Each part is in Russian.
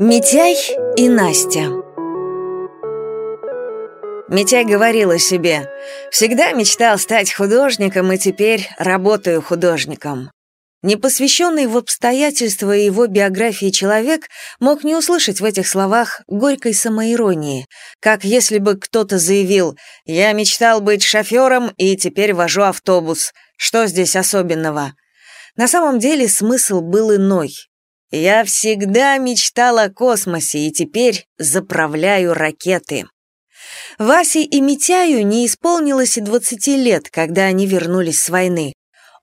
Митяй и Настя Митяй говорила себе, «Всегда мечтал стать художником, и теперь работаю художником». Непосвященный в обстоятельства его биографии человек мог не услышать в этих словах горькой самоиронии, как если бы кто-то заявил «Я мечтал быть шофером и теперь вожу автобус. Что здесь особенного?» На самом деле смысл был иной. «Я всегда мечтал о космосе и теперь заправляю ракеты». Васе и Митяю не исполнилось и 20 лет, когда они вернулись с войны.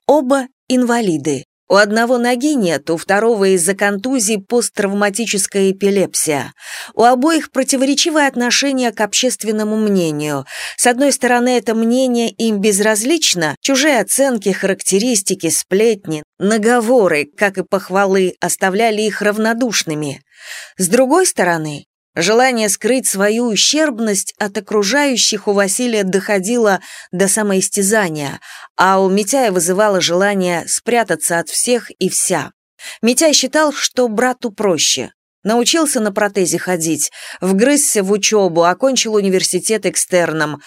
Оба инвалиды. У одного ноги нет, у второго из-за контузии посттравматическая эпилепсия. У обоих противоречивое отношение к общественному мнению. С одной стороны, это мнение им безразлично, чужие оценки, характеристики, сплетни, наговоры, как и похвалы, оставляли их равнодушными. С другой стороны, Желание скрыть свою ущербность от окружающих у Василия доходило до самоистязания, а у Митяя вызывало желание спрятаться от всех и вся. Митяй считал, что брату проще. Научился на протезе ходить, вгрызся в учебу, окончил университет экстерном.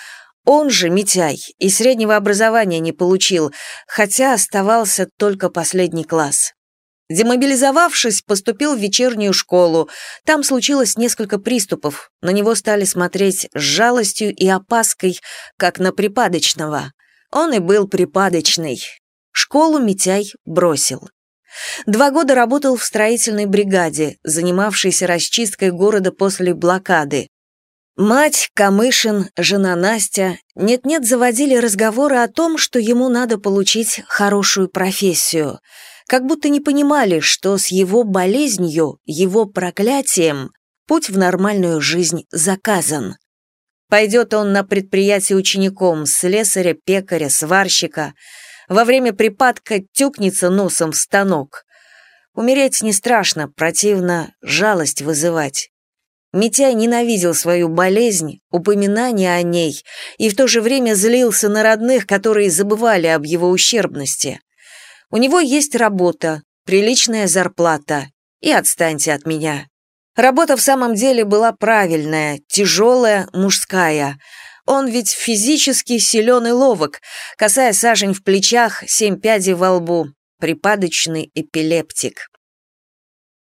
Он же, Митяй, и среднего образования не получил, хотя оставался только последний класс. Демобилизовавшись, поступил в вечернюю школу. Там случилось несколько приступов. На него стали смотреть с жалостью и опаской, как на припадочного. Он и был припадочный. Школу Митяй бросил. Два года работал в строительной бригаде, занимавшейся расчисткой города после блокады. Мать, Камышин, жена Настя нет-нет заводили разговоры о том, что ему надо получить хорошую профессию — как будто не понимали, что с его болезнью, его проклятием путь в нормальную жизнь заказан. Пойдет он на предприятие учеником, слесаря, пекаря, сварщика, во время припадка тюкнется носом в станок. Умереть не страшно, противно жалость вызывать. Митяй ненавидел свою болезнь, упоминание о ней, и в то же время злился на родных, которые забывали об его ущербности. У него есть работа, приличная зарплата. И отстаньте от меня. Работа в самом деле была правильная, тяжелая, мужская. Он ведь физически силен и ловок, касая сажень в плечах, семь пядей во лбу. Припадочный эпилептик.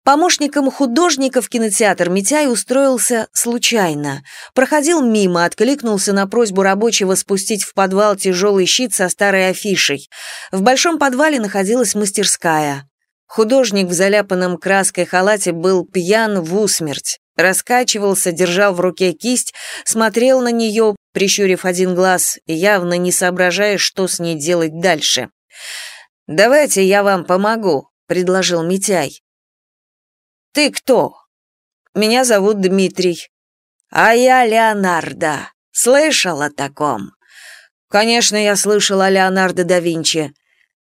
Помощником художника в кинотеатр Митяй устроился случайно. Проходил мимо, откликнулся на просьбу рабочего спустить в подвал тяжелый щит со старой афишей. В большом подвале находилась мастерская. Художник в заляпанном краской халате был пьян в усмерть. Раскачивался, держал в руке кисть, смотрел на нее, прищурив один глаз, явно не соображая, что с ней делать дальше. «Давайте я вам помогу», — предложил Митяй. «Ты кто?» «Меня зовут Дмитрий». «А я Леонардо. Слышал о таком?» «Конечно, я слышал о Леонардо да Винчи».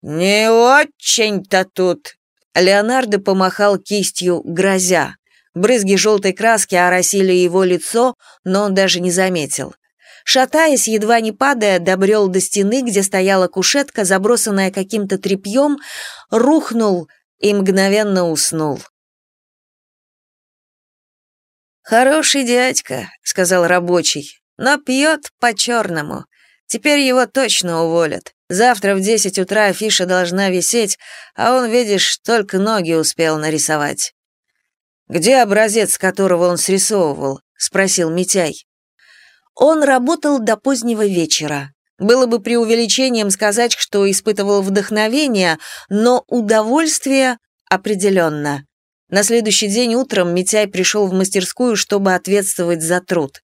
«Не очень-то тут». Леонардо помахал кистью, грозя. Брызги желтой краски оросили его лицо, но он даже не заметил. Шатаясь, едва не падая, добрел до стены, где стояла кушетка, забросанная каким-то тряпьем, рухнул и мгновенно уснул. «Хороший дядька», — сказал рабочий, — «но пьет по-черному. Теперь его точно уволят. Завтра в десять утра афиша должна висеть, а он, видишь, только ноги успел нарисовать». «Где образец, которого он срисовывал?» — спросил Митяй. Он работал до позднего вечера. Было бы преувеличением сказать, что испытывал вдохновение, но удовольствие определенно. На следующий день утром Митяй пришел в мастерскую, чтобы ответствовать за труд.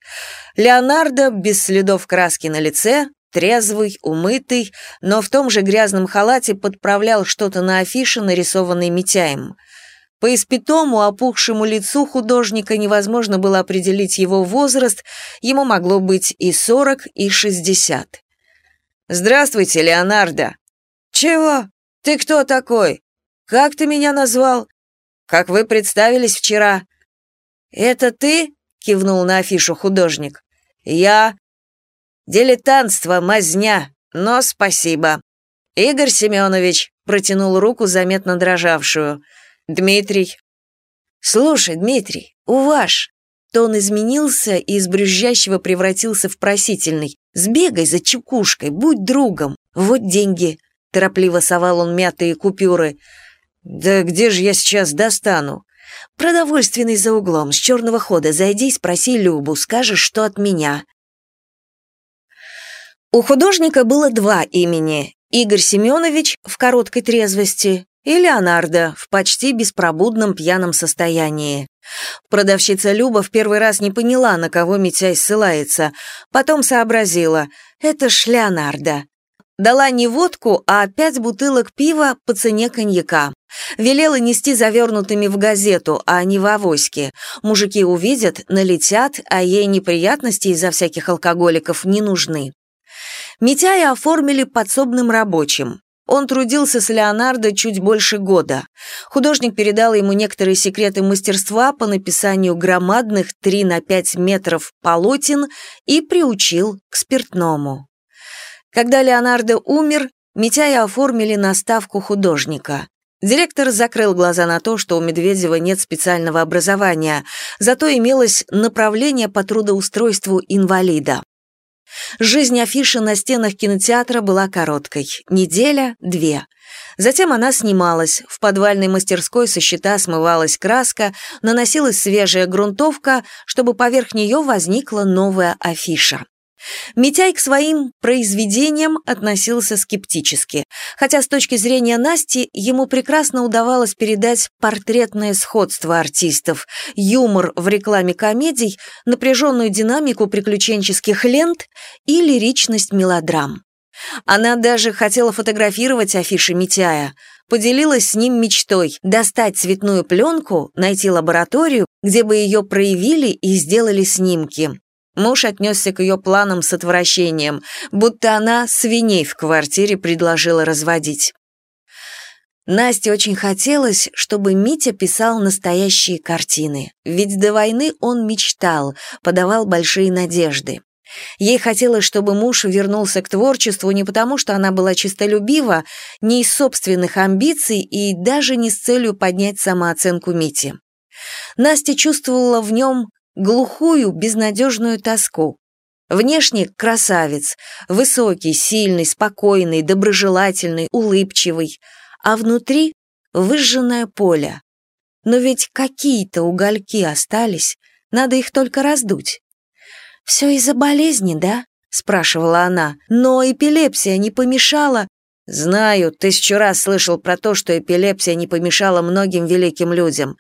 Леонардо, без следов краски на лице, трезвый, умытый, но в том же грязном халате подправлял что-то на афише, нарисованной Митяем. По испитому, опухшему лицу художника невозможно было определить его возраст, ему могло быть и сорок, и шестьдесят. «Здравствуйте, Леонардо!» «Чего? Ты кто такой? Как ты меня назвал? Как вы представились вчера». «Это ты?» — кивнул на афишу художник. Я... Дилетантство, мазня, но спасибо. Игорь Семенович протянул руку, заметно дрожавшую. Дмитрий. Слушай, Дмитрий, у ваш. Тон изменился и из брюзжащего превратился в просительный. «Сбегай за чекушкой, будь другом. Вот деньги». Торопливо совал он мятые купюры. «Да где же я сейчас достану?» «Продовольственный за углом, с черного хода. Зайди и спроси Любу, скажешь, что от меня». У художника было два имени. Игорь Семенович в короткой трезвости и Леонардо в почти беспробудном пьяном состоянии. Продавщица Люба в первый раз не поняла, на кого Митяй ссылается, потом сообразила — это ж Леонардо. Дала не водку, а пять бутылок пива по цене коньяка. Велела нести завернутыми в газету, а не в авоське. Мужики увидят, налетят, а ей неприятности из-за всяких алкоголиков не нужны. Митяя оформили подсобным рабочим. Он трудился с Леонардо чуть больше года. Художник передал ему некоторые секреты мастерства по написанию громадных 3 на 5 метров полотен и приучил к спиртному. Когда Леонардо умер, Митяя оформили на ставку художника. Директор закрыл глаза на то, что у Медведева нет специального образования, зато имелось направление по трудоустройству инвалида. Жизнь афиши на стенах кинотеатра была короткой – неделя, две. Затем она снималась, в подвальной мастерской со щита смывалась краска, наносилась свежая грунтовка, чтобы поверх нее возникла новая афиша. Митяй к своим произведениям относился скептически, хотя с точки зрения Насти ему прекрасно удавалось передать портретное сходство артистов, юмор в рекламе комедий, напряженную динамику приключенческих лент и лиричность мелодрам. Она даже хотела фотографировать афиши Митяя, поделилась с ним мечтой достать цветную пленку, найти лабораторию, где бы ее проявили и сделали снимки. Муж отнесся к ее планам с отвращением, будто она свиней в квартире предложила разводить. Насте очень хотелось, чтобы Митя писал настоящие картины, ведь до войны он мечтал, подавал большие надежды. Ей хотелось, чтобы муж вернулся к творчеству не потому, что она была честолюбива, не из собственных амбиций и даже не с целью поднять самооценку Мити. Настя чувствовала в нем глухую, безнадежную тоску. Внешне красавец, высокий, сильный, спокойный, доброжелательный, улыбчивый, а внутри выжженное поле. Но ведь какие-то угольки остались, надо их только раздуть. «Все из-за болезни, да?» — спрашивала она. «Но эпилепсия не помешала...» «Знаю, тысячу раз слышал про то, что эпилепсия не помешала многим великим людям.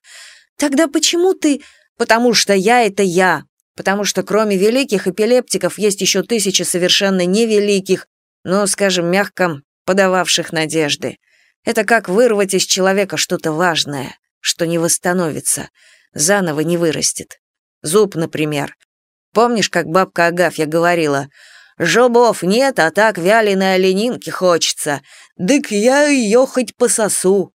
Тогда почему ты...» Потому что я — это я. Потому что кроме великих эпилептиков есть еще тысячи совершенно невеликих, но, скажем мягко, подававших надежды. Это как вырвать из человека что-то важное, что не восстановится, заново не вырастет. Зуб, например. Помнишь, как бабка Агафья говорила, «Жобов нет, а так вяленой оленинки хочется. Дык я ее хоть пососу».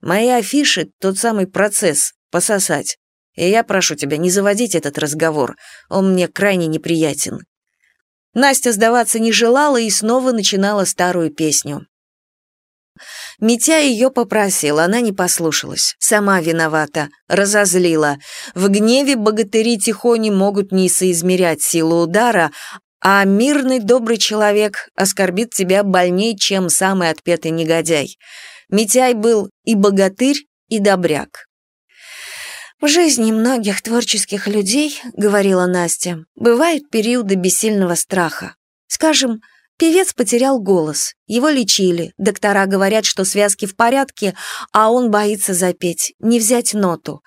Мои афиши — тот самый процесс — пососать. И я прошу тебя не заводить этот разговор, он мне крайне неприятен». Настя сдаваться не желала и снова начинала старую песню. Митя ее попросил, она не послушалась. Сама виновата, разозлила. В гневе богатыри тихони могут не соизмерять силу удара, а мирный добрый человек оскорбит тебя больней, чем самый отпетый негодяй. Митяй был и богатырь, и добряк. «В жизни многих творческих людей, — говорила Настя, — бывают периоды бессильного страха. Скажем, певец потерял голос, его лечили, доктора говорят, что связки в порядке, а он боится запеть, не взять ноту.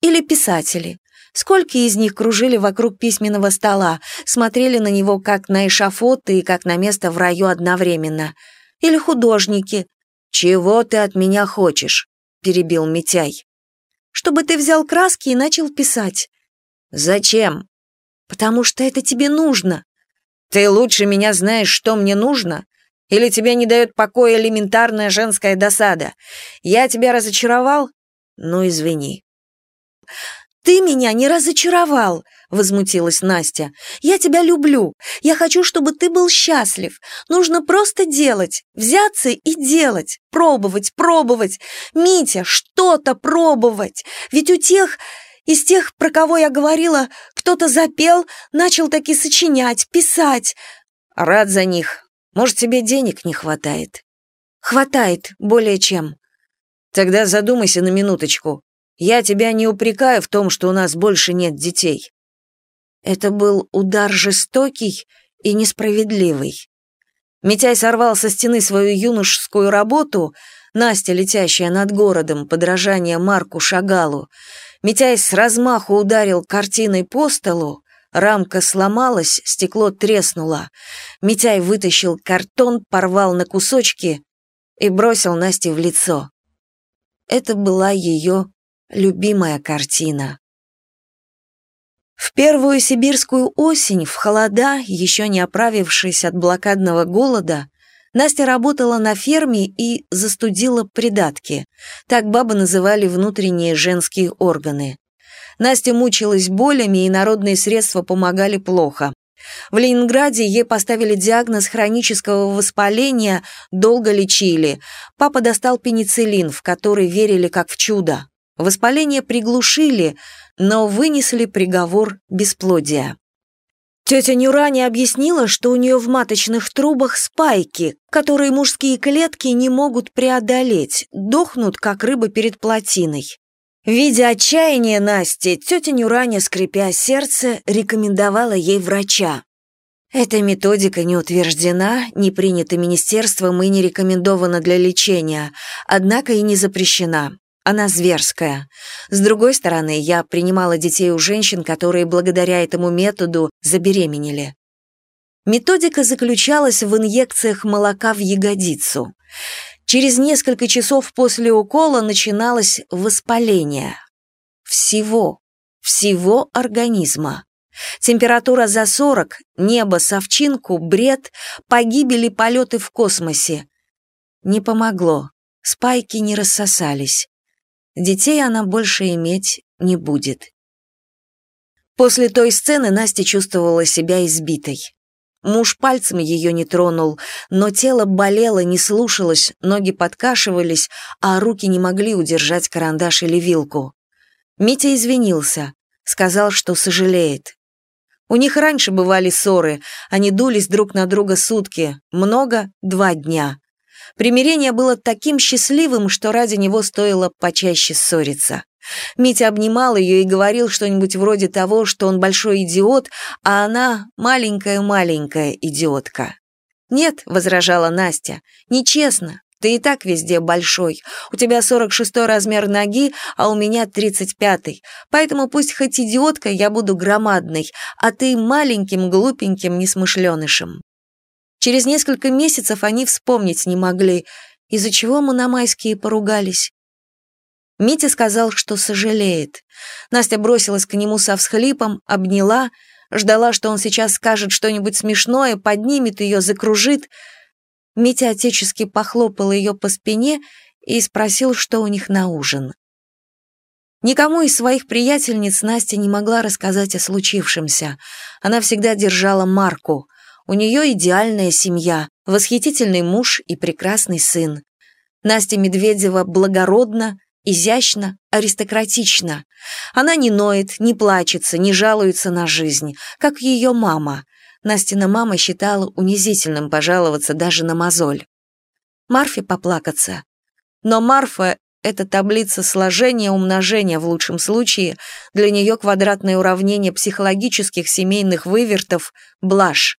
Или писатели. Сколько из них кружили вокруг письменного стола, смотрели на него как на эшафот и как на место в раю одновременно. Или художники. «Чего ты от меня хочешь?» — перебил Митяй чтобы ты взял краски и начал писать». «Зачем?» «Потому что это тебе нужно». «Ты лучше меня знаешь, что мне нужно? Или тебе не дает покоя элементарная женская досада? Я тебя разочаровал? Ну, извини». «Ты меня не разочаровал!» — возмутилась Настя. «Я тебя люблю. Я хочу, чтобы ты был счастлив. Нужно просто делать, взяться и делать, пробовать, пробовать. Митя, что-то пробовать. Ведь у тех, из тех, про кого я говорила, кто-то запел, начал таки сочинять, писать. Рад за них. Может, тебе денег не хватает?» «Хватает, более чем». «Тогда задумайся на минуточку. Я тебя не упрекаю в том, что у нас больше нет детей. Это был удар жестокий и несправедливый. Митяй сорвал со стены свою юношескую работу, Настя, летящая над городом, подражание Марку Шагалу. Митяй с размаху ударил картиной по столу, рамка сломалась, стекло треснуло. Митяй вытащил картон, порвал на кусочки и бросил Насте в лицо. Это была ее любимая картина. В первую сибирскую осень, в холода, еще не оправившись от блокадного голода, Настя работала на ферме и застудила придатки. Так бабы называли внутренние женские органы. Настя мучилась болями, и народные средства помогали плохо. В Ленинграде ей поставили диагноз хронического воспаления, долго лечили. Папа достал пенициллин, в который верили как в чудо. Воспаление приглушили, но вынесли приговор бесплодия. Тетя Нюра не объяснила, что у нее в маточных трубах спайки, которые мужские клетки не могут преодолеть, дохнут, как рыба перед плотиной. Видя отчаяние Насти, тетя Нюраня, скрипя сердце, рекомендовала ей врача. Эта методика не утверждена, не принята министерством и не рекомендована для лечения, однако и не запрещена. Она зверская. С другой стороны, я принимала детей у женщин, которые благодаря этому методу забеременели. Методика заключалась в инъекциях молока в ягодицу. Через несколько часов после укола начиналось воспаление. Всего, всего организма. Температура за 40, небо совчинку, бред, погибели полеты в космосе. Не помогло, спайки не рассосались. Детей она больше иметь не будет. После той сцены Настя чувствовала себя избитой. Муж пальцем ее не тронул, но тело болело, не слушалось, ноги подкашивались, а руки не могли удержать карандаш или вилку. Митя извинился, сказал, что сожалеет. У них раньше бывали ссоры, они дулись друг на друга сутки, много — два дня. Примирение было таким счастливым, что ради него стоило почаще ссориться. Митя обнимал ее и говорил что-нибудь вроде того, что он большой идиот, а она маленькая-маленькая идиотка. «Нет», — возражала Настя, — «нечестно. Ты и так везде большой. У тебя 46-й размер ноги, а у меня 35-й. Поэтому пусть хоть идиотка, я буду громадной, а ты маленьким, глупеньким несмышленышем». Через несколько месяцев они вспомнить не могли, из-за чего мы на майские поругались. Митя сказал, что сожалеет. Настя бросилась к нему со всхлипом, обняла, ждала, что он сейчас скажет что-нибудь смешное, поднимет ее, закружит. Митя отечески похлопал ее по спине и спросил, что у них на ужин. Никому из своих приятельниц Настя не могла рассказать о случившемся. Она всегда держала марку — у нее идеальная семья, восхитительный муж и прекрасный сын. Настя Медведева благородна, изящна, аристократична. Она не ноет, не плачется, не жалуется на жизнь, как ее мама. Настина мама считала унизительным пожаловаться даже на мозоль. Марфе поплакаться. Но Марфа — это таблица сложения, умножения в лучшем случае, для нее квадратное уравнение психологических семейных вывертов — блажь.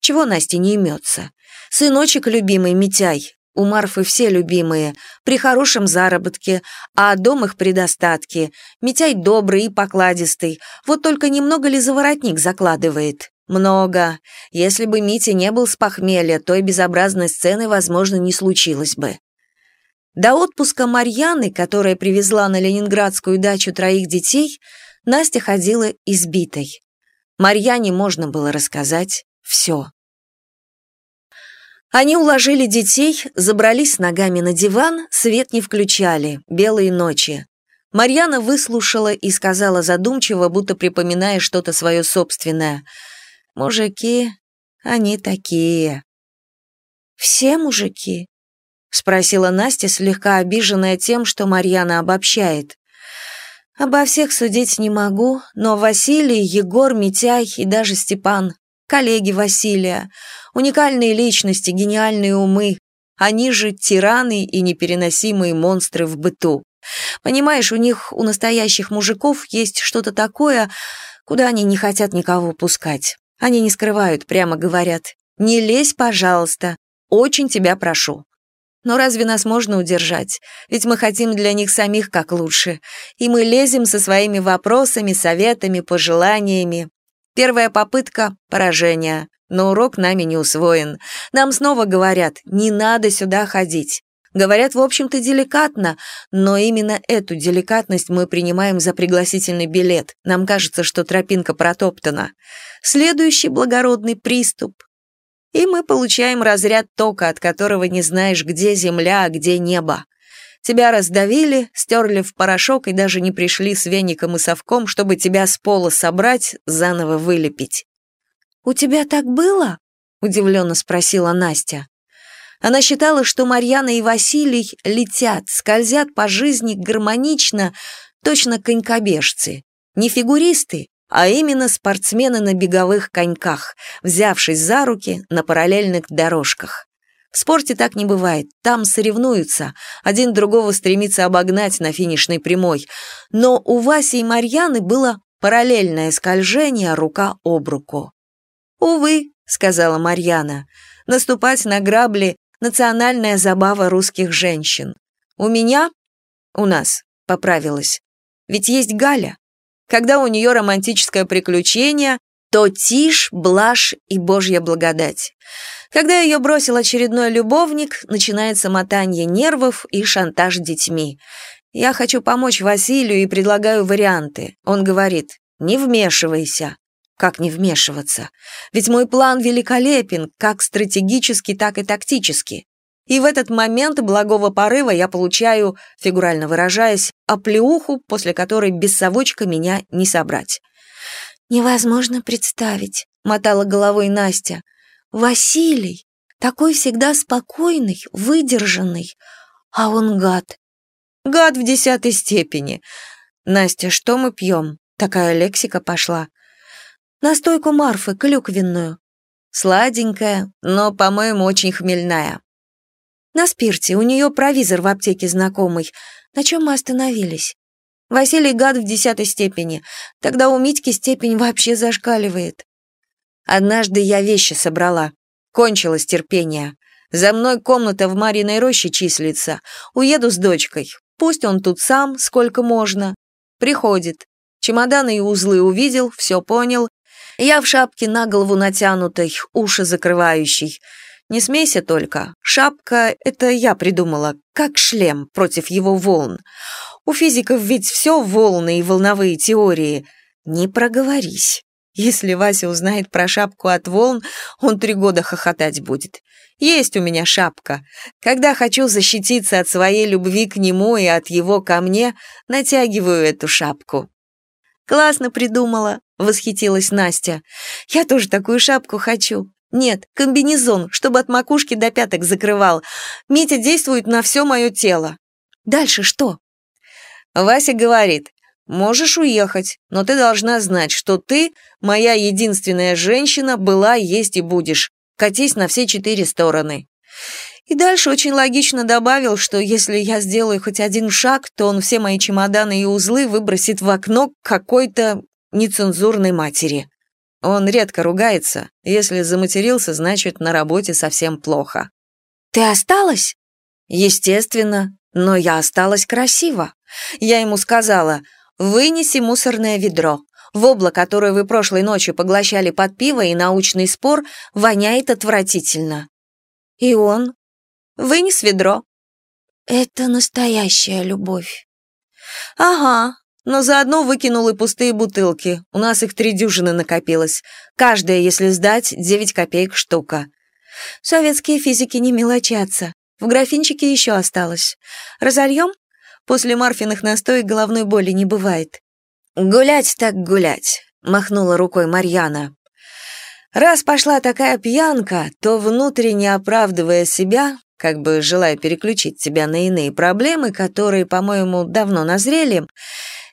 Чего Насте не имется? Сыночек любимый Митяй, у Марфы все любимые, при хорошем заработке, а дом их при достатке. Митяй добрый и покладистый, вот только немного ли заворотник закладывает? Много. Если бы Митя не был с похмелья, той безобразной сцены, возможно, не случилось бы. До отпуска Марьяны, которая привезла на ленинградскую дачу троих детей, Настя ходила избитой. Марьяне можно было рассказать все. Они уложили детей, забрались ногами на диван, свет не включали, белые ночи. Марьяна выслушала и сказала задумчиво, будто припоминая что-то свое собственное. «Мужики, они такие». «Все мужики?» — спросила Настя, слегка обиженная тем, что Марьяна обобщает. «Обо всех судить не могу, но Василий, Егор, Митяй и даже Степан, коллеги Василия, уникальные личности, гениальные умы, они же тираны и непереносимые монстры в быту. Понимаешь, у них, у настоящих мужиков, есть что-то такое, куда они не хотят никого пускать. Они не скрывают, прямо говорят. «Не лезь, пожалуйста. Очень тебя прошу». Но разве нас можно удержать? Ведь мы хотим для них самих как лучше. И мы лезем со своими вопросами, советами, пожеланиями. Первая попытка — поражение. Но урок нами не усвоен. Нам снова говорят, не надо сюда ходить. Говорят, в общем-то, деликатно, но именно эту деликатность мы принимаем за пригласительный билет. Нам кажется, что тропинка протоптана. Следующий благородный приступ. И мы получаем разряд тока, от которого не знаешь, где земля, а где небо. Тебя раздавили, стерли в порошок и даже не пришли с веником и совком, чтобы тебя с пола собрать, заново вылепить. «У тебя так было?» — удивленно спросила Настя. Она считала, что Марьяна и Василий летят, скользят по жизни гармонично, точно конькобежцы. Не фигуристы, а именно спортсмены на беговых коньках, взявшись за руки на параллельных дорожках. В спорте так не бывает, там соревнуются, один другого стремится обогнать на финишной прямой. Но у Васи и Марьяны было параллельное скольжение рука об руку. «Увы», — сказала Марьяна, — «наступать на грабли национальная забава русских женщин. У меня, у нас, поправилась. Ведь есть Галя. Когда у нее романтическое приключение, то тишь, блажь и божья благодать. Когда ее бросил очередной любовник, начинается мотание нервов и шантаж детьми. Я хочу помочь Василию и предлагаю варианты. Он говорит, не вмешивайся. Как не вмешиваться? Ведь мой план великолепен, как стратегически, так и тактически. И в этот момент благого порыва я получаю, фигурально выражаясь, оплеуху, после которой без совочка меня не собрать. «Невозможно представить», — мотала головой Настя. «Василий, такой всегда спокойный, выдержанный, а он гад». «Гад в десятой степени. Настя, что мы пьем?» Такая лексика пошла. Настойку Марфы, клюквенную. Сладенькая, но, по-моему, очень хмельная. На спирте, у нее провизор в аптеке знакомый. На чем мы остановились? Василий гад в десятой степени. Тогда у Митьки степень вообще зашкаливает. Однажды я вещи собрала. Кончилось терпение. За мной комната в Мариной роще числится. Уеду с дочкой. Пусть он тут сам, сколько можно. Приходит. Чемоданы и узлы увидел, все понял, я в шапке на голову натянутой, уши закрывающей. Не смейся только. Шапка — это я придумала, как шлем против его волн. У физиков ведь все волны и волновые теории. Не проговорись. Если Вася узнает про шапку от волн, он три года хохотать будет. Есть у меня шапка. Когда хочу защититься от своей любви к нему и от его ко мне, натягиваю эту шапку. Классно придумала. — восхитилась Настя. «Я тоже такую шапку хочу. Нет, комбинезон, чтобы от макушки до пяток закрывал. Митя действует на все мое тело. Дальше что?» Вася говорит, «Можешь уехать, но ты должна знать, что ты, моя единственная женщина, была, есть и будешь. Катись на все четыре стороны». И дальше очень логично добавил, что если я сделаю хоть один шаг, то он все мои чемоданы и узлы выбросит в окно какой-то нецензурной матери. Он редко ругается. Если заматерился, значит, на работе совсем плохо. «Ты осталась?» «Естественно, но я осталась красиво. Я ему сказала, вынеси мусорное ведро. Вобла, которую вы прошлой ночью поглощали под пиво и научный спор, воняет отвратительно». И он вынес ведро. «Это настоящая любовь». «Ага, но заодно выкинул и пустые бутылки. У нас их три дюжины накопилось. Каждая, если сдать, 9 копеек штука. Советские физики не мелочатся. В графинчике еще осталось. Разольем? После Марфиных настоек головной боли не бывает. «Гулять так гулять», — махнула рукой Марьяна. «Раз пошла такая пьянка, то, внутренне оправдывая себя, как бы желая переключить тебя на иные проблемы, которые, по-моему, давно назрели,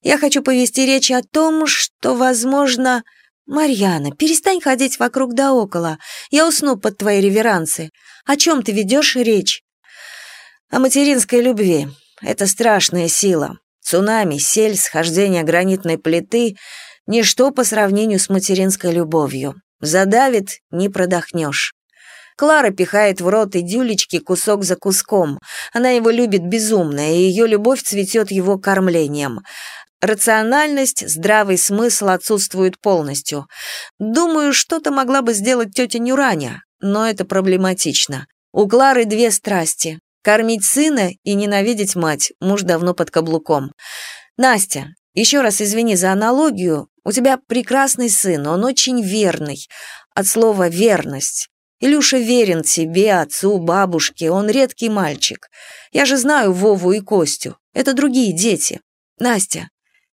я хочу повести речь о том, что, возможно... Марьяна, перестань ходить вокруг да около. Я усну под твои реверансы. О чем ты ведешь речь? О материнской любви. Это страшная сила. Цунами, сель, схождение гранитной плиты — ничто по сравнению с материнской любовью. Задавит — не продохнешь. Клара пихает в рот идюлечки кусок за куском. Она его любит безумно, и ее любовь цветет его кормлением. Рациональность, здравый смысл отсутствуют полностью. Думаю, что-то могла бы сделать тетя Нюраня, но это проблематично. У Клары две страсти – кормить сына и ненавидеть мать, муж давно под каблуком. Настя, еще раз извини за аналогию, у тебя прекрасный сын, он очень верный. От слова «верность». Илюша верен тебе, отцу, бабушке, он редкий мальчик. Я же знаю Вову и Костю, это другие дети. Настя,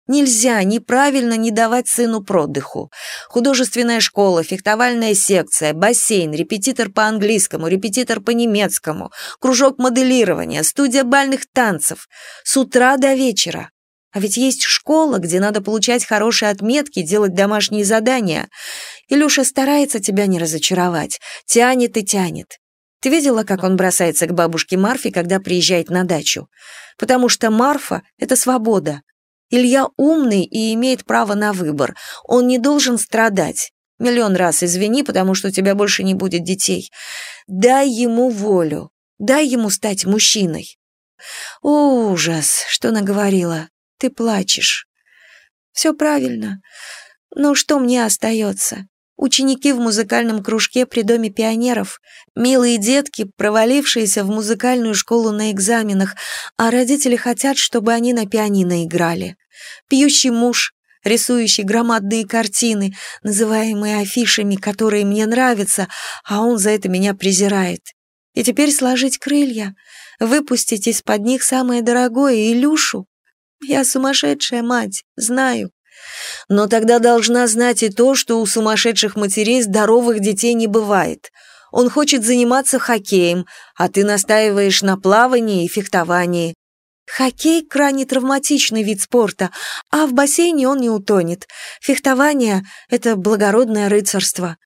Нельзя неправильно не давать сыну продыху. Художественная школа, фехтовальная секция, бассейн, репетитор по английскому, репетитор по немецкому, кружок моделирования, студия бальных танцев. С утра до вечера. А ведь есть школа, где надо получать хорошие отметки, делать домашние задания. Илюша старается тебя не разочаровать, тянет и тянет. Ты видела, как он бросается к бабушке Марфе, когда приезжает на дачу? Потому что Марфа — это свобода. Илья умный и имеет право на выбор. Он не должен страдать. Миллион раз извини, потому что у тебя больше не будет детей. Дай ему волю. Дай ему стать мужчиной. О, ужас, что наговорила. Ты плачешь. Все правильно. Но что мне остается? Ученики в музыкальном кружке при Доме пионеров, милые детки, провалившиеся в музыкальную школу на экзаменах, а родители хотят, чтобы они на пианино играли. Пьющий муж, рисующий громадные картины, называемые афишами, которые мне нравятся, а он за это меня презирает. И теперь сложить крылья, выпустить из-под них самое дорогое, Илюшу. Я сумасшедшая мать, знаю. Но тогда должна знать и то, что у сумасшедших матерей здоровых детей не бывает. Он хочет заниматься хоккеем, а ты настаиваешь на плавании и фехтовании. Хоккей – крайне травматичный вид спорта, а в бассейне он не утонет. Фехтование – это благородное рыцарство.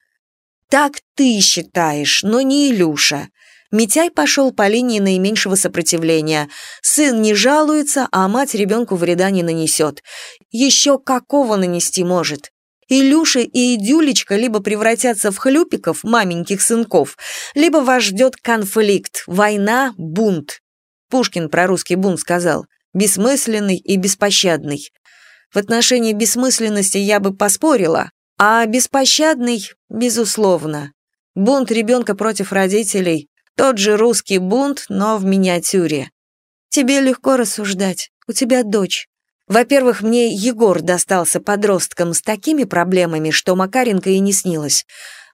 Так ты считаешь, но не Илюша. Митяй пошел по линии наименьшего сопротивления. Сын не жалуется, а мать ребенку вреда не нанесет. Еще какого нанести может? Илюша и Идюлечка либо превратятся в хлюпиков, маменьких сынков, либо вас ждет конфликт, война, бунт. Пушкин про русский бунт сказал «бессмысленный и беспощадный». В отношении бессмысленности я бы поспорила, а беспощадный – безусловно. Бунт ребенка против родителей тот же русский бунт, но в миниатюре. Тебе легко рассуждать, у тебя дочь. Во-первых, мне Егор достался подростком с такими проблемами, что Макаренко и не снилось.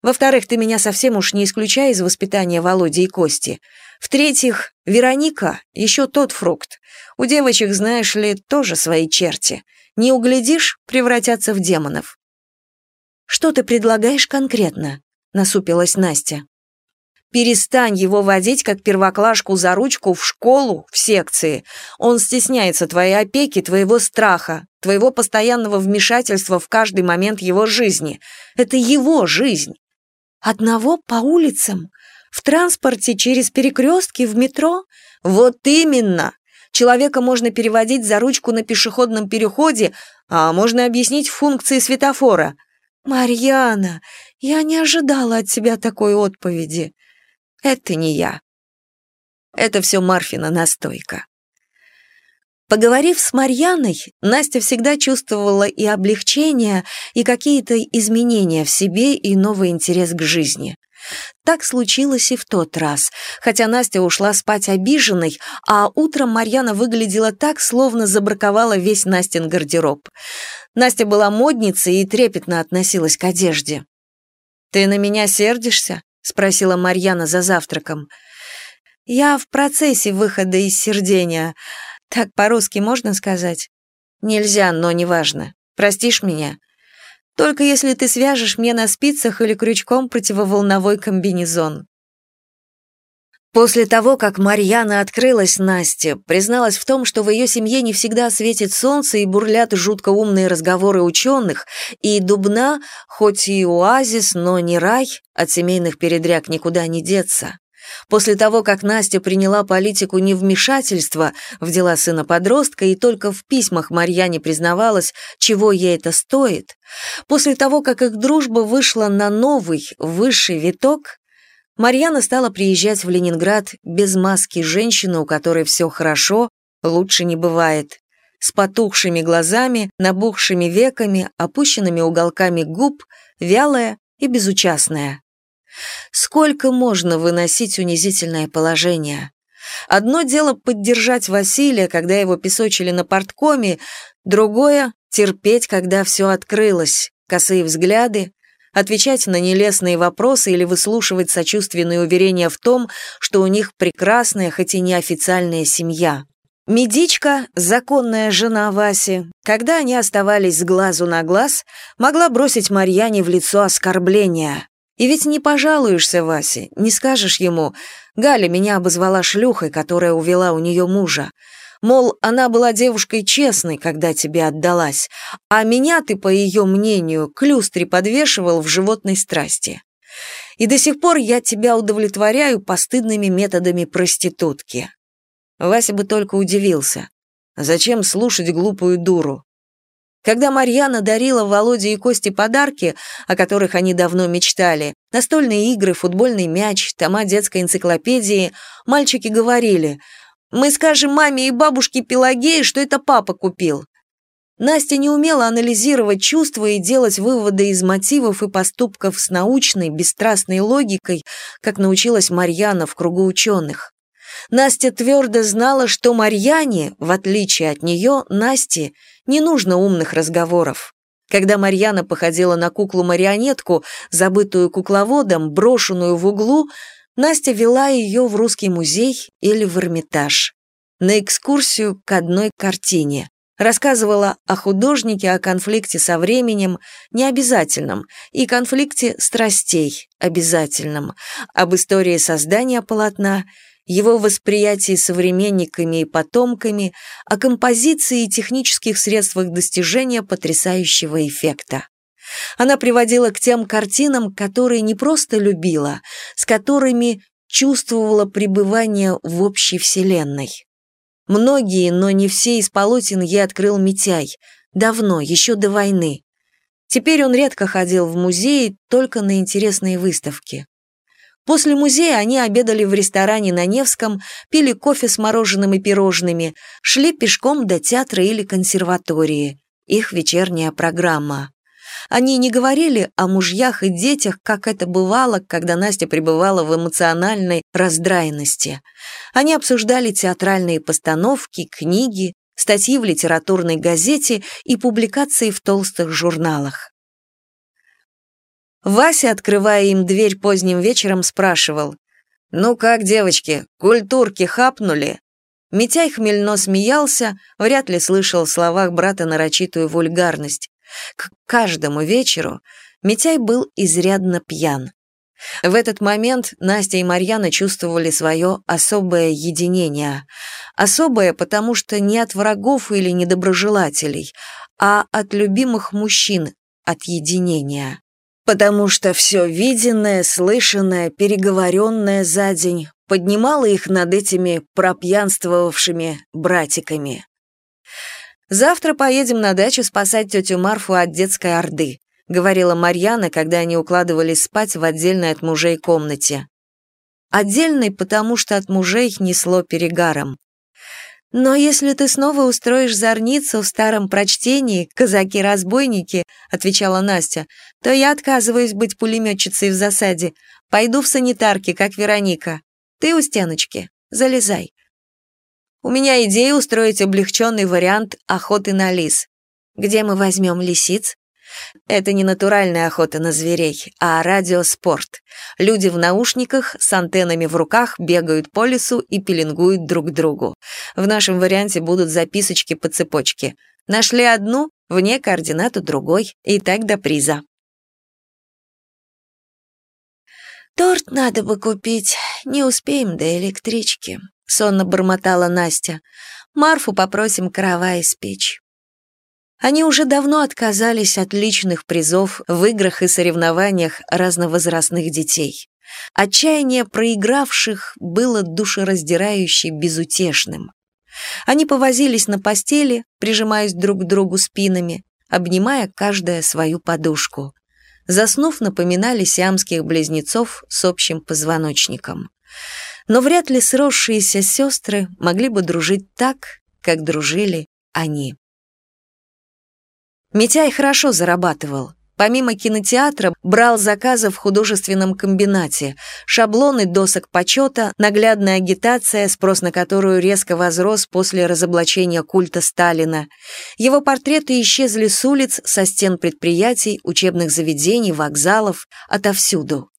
Во-вторых, ты меня совсем уж не исключай из воспитания Володи и Кости. В-третьих, Вероника — еще тот фрукт. У девочек, знаешь ли, тоже свои черти. Не углядишь — превратятся в демонов. «Что ты предлагаешь конкретно?» — насупилась Настя. Перестань его водить как первоклашку за ручку в школу, в секции. Он стесняется твоей опеки, твоего страха, твоего постоянного вмешательства в каждый момент его жизни. Это его жизнь. Одного по улицам? В транспорте, через перекрестки, в метро? Вот именно! Человека можно переводить за ручку на пешеходном переходе, а можно объяснить функции светофора. «Марьяна, я не ожидала от тебя такой отповеди. Это не я. Это все Марфина настойка. Поговорив с Марьяной, Настя всегда чувствовала и облегчение, и какие-то изменения в себе, и новый интерес к жизни. Так случилось и в тот раз, хотя Настя ушла спать обиженной, а утром Марьяна выглядела так, словно забраковала весь Настин гардероб. Настя была модницей и трепетно относилась к одежде. «Ты на меня сердишься?» — спросила Марьяна за завтраком. «Я в процессе выхода из сердения. Так по-русски можно сказать? Нельзя, но неважно. Простишь меня? Только если ты свяжешь мне на спицах или крючком противоволновой комбинезон. После того, как Марьяна открылась Насте, призналась в том, что в ее семье не всегда светит солнце и бурлят жутко умные разговоры ученых, и Дубна, хоть и оазис, но не рай, от семейных передряг никуда не деться. После того, как Настя приняла политику невмешательства в дела сына-подростка и только в письмах Марьяне признавалась, чего ей это стоит, после того, как их дружба вышла на новый, высший виток, Марьяна стала приезжать в Ленинград без маски женщины, у которой все хорошо, лучше не бывает, с потухшими глазами, набухшими веками, опущенными уголками губ, вялая и безучастная. Сколько можно выносить унизительное положение? Одно дело поддержать Василия, когда его песочили на порткоме, другое — терпеть, когда все открылось, косые взгляды, отвечать на нелестные вопросы или выслушивать сочувственные уверения в том, что у них прекрасная, хоть и неофициальная семья. Медичка, законная жена Васи, когда они оставались с глазу на глаз, могла бросить Марьяне в лицо оскорбления. И ведь не пожалуешься Васе, не скажешь ему, «Галя меня обозвала шлюхой, которая увела у нее мужа». Мол, она была девушкой честной, когда тебе отдалась, а меня ты, по ее мнению, к люстре подвешивал в животной страсти. И до сих пор я тебя удовлетворяю постыдными методами проститутки. Вася бы только удивился. Зачем слушать глупую дуру? Когда Марьяна дарила Володе и Косте подарки, о которых они давно мечтали, настольные игры, футбольный мяч, тома детской энциклопедии, мальчики говорили – мы скажем маме и бабушке Пелагеи, что это папа купил». Настя не умела анализировать чувства и делать выводы из мотивов и поступков с научной, бесстрастной логикой, как научилась Марьяна в кругу ученых. Настя твердо знала, что Марьяне, в отличие от нее, Насте, не нужно умных разговоров. Когда Марьяна походила на куклу-марионетку, забытую кукловодом, брошенную в углу, Настя вела ее в Русский музей или в Эрмитаж. На экскурсию к одной картине. Рассказывала о художнике, о конфликте со временем, необязательном, и конфликте страстей, обязательном, об истории создания полотна, его восприятии современниками и потомками, о композиции и технических средствах достижения потрясающего эффекта. Она приводила к тем картинам, которые не просто любила, с которыми чувствовала пребывание в общей вселенной. Многие, но не все из полотен ей открыл Митяй, давно, еще до войны. Теперь он редко ходил в музей, только на интересные выставки. После музея они обедали в ресторане на Невском, пили кофе с мороженым и пирожными, шли пешком до театра или консерватории. Их вечерняя программа. Они не говорили о мужьях и детях, как это бывало, когда Настя пребывала в эмоциональной раздраенности. Они обсуждали театральные постановки, книги, статьи в литературной газете и публикации в толстых журналах. Вася, открывая им дверь поздним вечером, спрашивал, «Ну как, девочки, культурки хапнули?» Митяй хмельно смеялся, вряд ли слышал в словах брата нарочитую вульгарность. К каждому вечеру Митяй был изрядно пьян. В этот момент Настя и Марьяна чувствовали свое особое единение. Особое, потому что не от врагов или недоброжелателей, а от любимых мужчин, от единения. Потому что все виденное, слышанное, переговоренное за день поднимало их над этими пропьянствовавшими братиками. «Завтра поедем на дачу спасать тетю Марфу от детской орды», говорила Марьяна, когда они укладывались спать в отдельной от мужей комнате. Отдельной, потому что от мужей несло перегаром. «Но если ты снова устроишь зорницу в старом прочтении «Казаки-разбойники», — отвечала Настя, «то я отказываюсь быть пулеметчицей в засаде. Пойду в санитарки, как Вероника. Ты у стеночки. Залезай. У меня идея устроить облегченный вариант охоты на лис. Где мы возьмем лисиц? Это не натуральная охота на зверей, а радиоспорт. Люди в наушниках с антеннами в руках бегают по лесу и пеленгуют друг другу. В нашем варианте будут записочки по цепочке. Нашли одну, вне координату другой, и так до приза. «Торт надо бы купить, не успеем до электрички», — сонно бормотала Настя. «Марфу попросим карава испечь». Они уже давно отказались от личных призов в играх и соревнованиях разновозрастных детей. Отчаяние проигравших было душераздирающе безутешным. Они повозились на постели, прижимаясь друг к другу спинами, обнимая каждая свою подушку. Заснув, напоминали сиамских близнецов с общим позвоночником. Но вряд ли сросшиеся сестры могли бы дружить так, как дружили они. Митяй хорошо зарабатывал. Помимо кинотеатра, брал заказы в художественном комбинате, шаблоны досок почета, наглядная агитация, спрос на которую резко возрос после разоблачения культа Сталина. Его портреты исчезли с улиц, со стен предприятий, учебных заведений, вокзалов, отовсюду.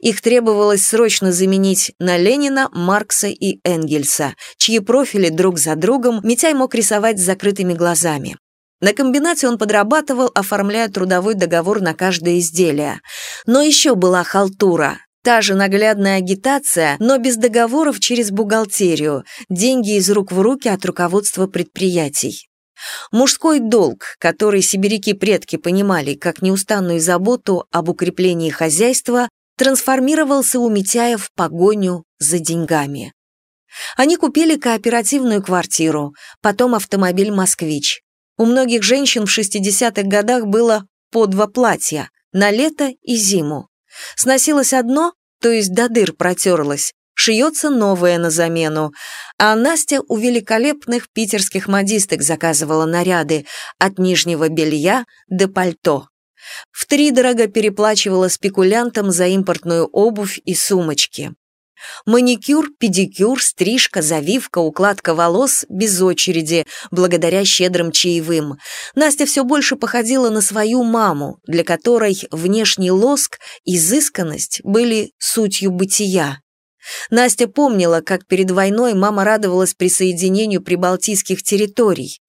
Их требовалось срочно заменить на Ленина, Маркса и Энгельса, чьи профили друг за другом Митяй мог рисовать с закрытыми глазами. На комбинате он подрабатывал, оформляя трудовой договор на каждое изделие. Но еще была халтура. Та же наглядная агитация, но без договоров через бухгалтерию, деньги из рук в руки от руководства предприятий. Мужской долг, который сибиряки-предки понимали как неустанную заботу об укреплении хозяйства, трансформировался у Митяя в погоню за деньгами. Они купили кооперативную квартиру, потом автомобиль «Москвич». У многих женщин в 60-х годах было по два платья на лето и зиму. Сносилось одно, то есть до дыр протерлось, шьется новое на замену, а Настя у великолепных питерских модисток заказывала наряды от нижнего белья до пальто. Втридорого переплачивала спекулянтам за импортную обувь и сумочки. Маникюр, педикюр, стрижка, завивка, укладка волос без очереди, благодаря щедрым чаевым. Настя все больше походила на свою маму, для которой внешний лоск, изысканность были сутью бытия. Настя помнила, как перед войной мама радовалась присоединению прибалтийских территорий.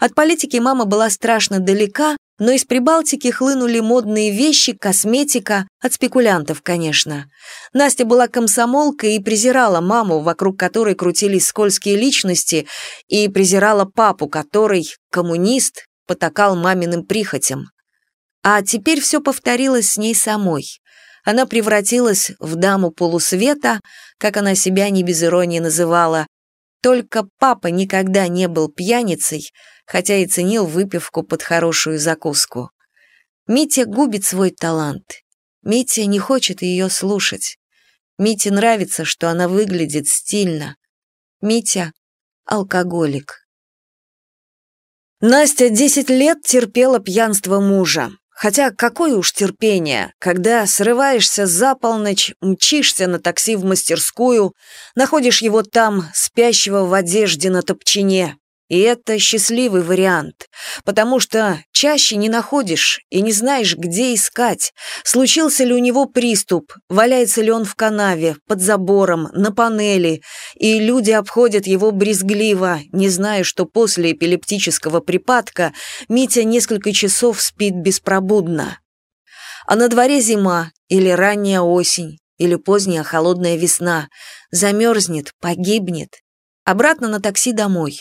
От политики мама была страшно далека, но из Прибалтики хлынули модные вещи, косметика, от спекулянтов, конечно. Настя была комсомолкой и презирала маму, вокруг которой крутились скользкие личности, и презирала папу, который, коммунист, потакал маминым прихотям. А теперь все повторилось с ней самой. Она превратилась в даму полусвета, как она себя не без иронии называла. Только папа никогда не был пьяницей, хотя и ценил выпивку под хорошую закуску. Митя губит свой талант. Митя не хочет ее слушать. Мите нравится, что она выглядит стильно. Митя — алкоголик. Настя десять лет терпела пьянство мужа. Хотя какое уж терпение, когда срываешься за полночь, мчишься на такси в мастерскую, находишь его там, спящего в одежде на топчине, и это счастливый вариант, потому что чаще не находишь и не знаешь, где искать, случился ли у него приступ, валяется ли он в канаве, под забором, на панели, и люди обходят его брезгливо, не зная, что после эпилептического припадка Митя несколько часов спит беспробудно. А на дворе зима или ранняя осень, или поздняя холодная весна, замерзнет, погибнет, Обратно на такси домой.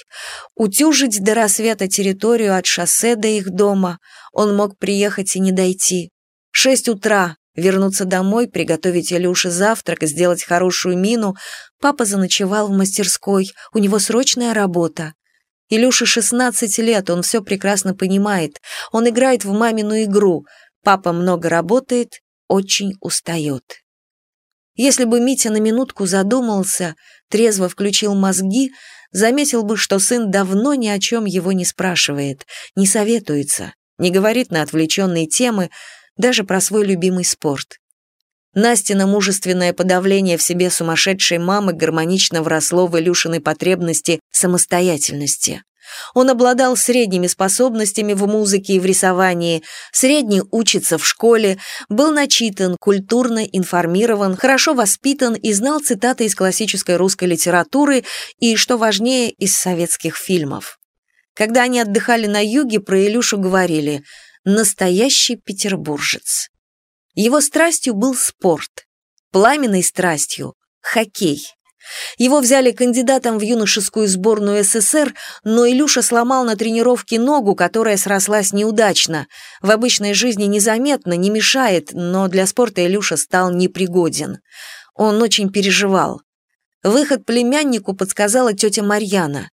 Утюжить до рассвета территорию от шоссе до их дома. Он мог приехать и не дойти. Шесть утра. Вернуться домой, приготовить Илюше завтрак, сделать хорошую мину. Папа заночевал в мастерской. У него срочная работа. Илюше 16 лет, он все прекрасно понимает. Он играет в мамину игру. Папа много работает, очень устает. Если бы Митя на минутку задумался, трезво включил мозги, заметил бы, что сын давно ни о чем его не спрашивает, не советуется, не говорит на отвлеченные темы, даже про свой любимый спорт. Настина мужественное подавление в себе сумасшедшей мамы гармонично вросло в Илюшиной потребности самостоятельности. Он обладал средними способностями в музыке и в рисовании, средний учится в школе, был начитан, культурно информирован, хорошо воспитан и знал цитаты из классической русской литературы и, что важнее, из советских фильмов. Когда они отдыхали на юге, про Илюшу говорили «настоящий петербуржец». Его страстью был спорт, пламенной страстью – хоккей. Его взяли кандидатом в юношескую сборную СССР, но Илюша сломал на тренировке ногу, которая срослась неудачно. В обычной жизни незаметно, не мешает, но для спорта Илюша стал непригоден. Он очень переживал. Выход племяннику подсказала тетя Марьяна.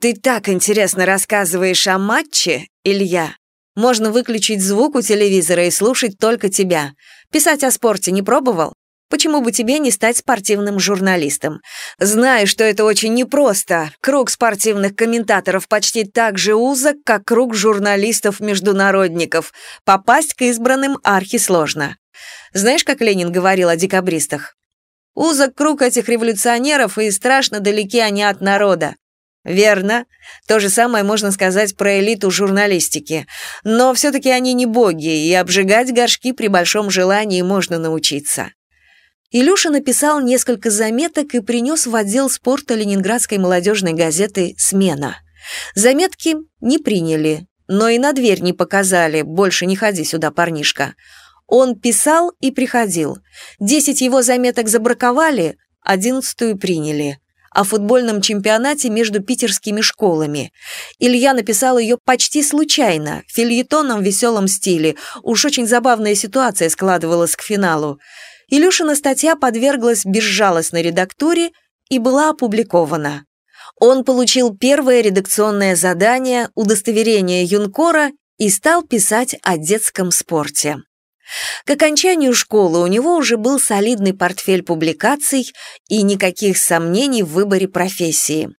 «Ты так интересно рассказываешь о матче, Илья. Можно выключить звук у телевизора и слушать только тебя. Писать о спорте не пробовал? Почему бы тебе не стать спортивным журналистом? Знаю, что это очень непросто. Круг спортивных комментаторов почти так же узок, как круг журналистов-международников. Попасть к избранным архи сложно. Знаешь, как Ленин говорил о декабристах? Узок круг этих революционеров, и страшно далеки они от народа. Верно. То же самое можно сказать про элиту журналистики. Но все-таки они не боги, и обжигать горшки при большом желании можно научиться. Илюша написал несколько заметок и принес в отдел спорта ленинградской молодежной газеты «Смена». Заметки не приняли, но и на дверь не показали «Больше не ходи сюда, парнишка». Он писал и приходил. Десять его заметок забраковали, одиннадцатую приняли о футбольном чемпионате между питерскими школами. Илья написал ее почти случайно, в фильетонном веселом стиле. Уж очень забавная ситуация складывалась к финалу. Илюшина статья подверглась безжалостной редактуре и была опубликована. Он получил первое редакционное задание, удостоверение юнкора и стал писать о детском спорте. К окончанию школы у него уже был солидный портфель публикаций и никаких сомнений в выборе профессии.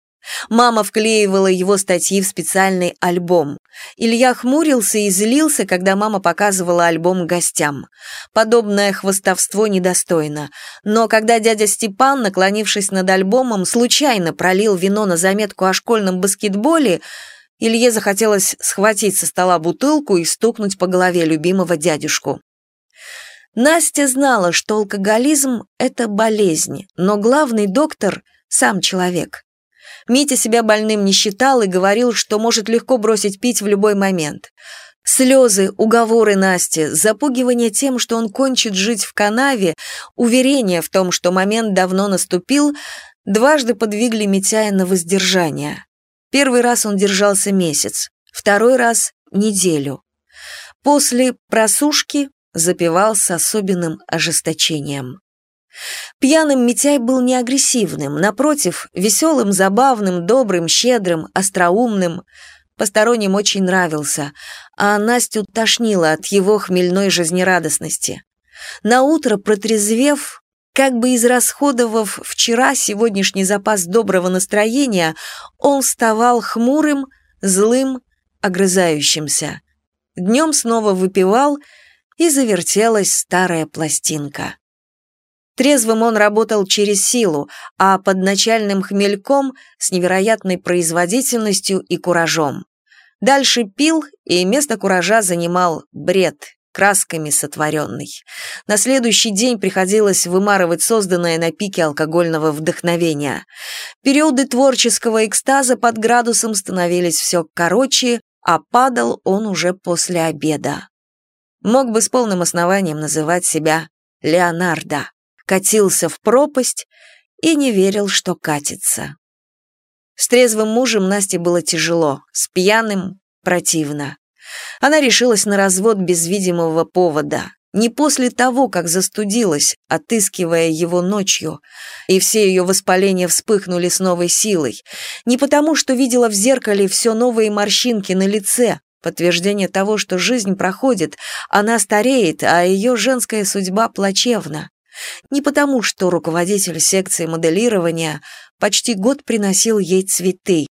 Мама вклеивала его статьи в специальный альбом. Илья хмурился и злился, когда мама показывала альбом гостям. Подобное хвостовство недостойно. Но когда дядя Степан, наклонившись над альбомом, случайно пролил вино на заметку о школьном баскетболе, Илье захотелось схватить со стола бутылку и стукнуть по голове любимого дядюшку. Настя знала, что алкоголизм – это болезнь, но главный доктор – сам человек. Митя себя больным не считал и говорил, что может легко бросить пить в любой момент. Слезы, уговоры Насти, запугивание тем, что он кончит жить в канаве, уверение в том, что момент давно наступил, дважды подвигли Митяя на воздержание. Первый раз он держался месяц, второй раз – неделю. После просушки запивал с особенным ожесточением. Пьяным Митяй был не агрессивным, напротив, веселым, забавным, добрым, щедрым, остроумным. Посторонним очень нравился, а Настю тошнило от его хмельной жизнерадостности. Наутро, протрезвев, как бы израсходовав вчера сегодняшний запас доброго настроения, он вставал хмурым, злым, огрызающимся. Днем снова выпивал, и завертелась старая пластинка. Трезвым он работал через силу, а под начальным хмельком с невероятной производительностью и куражом. Дальше пил, и место куража занимал бред, красками сотворенный. На следующий день приходилось вымарывать созданное на пике алкогольного вдохновения. Периоды творческого экстаза под градусом становились все короче, а падал он уже после обеда. Мог бы с полным основанием называть себя Леонардо катился в пропасть и не верил, что катится. С трезвым мужем Насте было тяжело, с пьяным – противно. Она решилась на развод без видимого повода. Не после того, как застудилась, отыскивая его ночью, и все ее воспаления вспыхнули с новой силой, не потому, что видела в зеркале все новые морщинки на лице, подтверждение того, что жизнь проходит, она стареет, а ее женская судьба плачевна. Не потому, что руководитель секции моделирования почти год приносил ей цветы.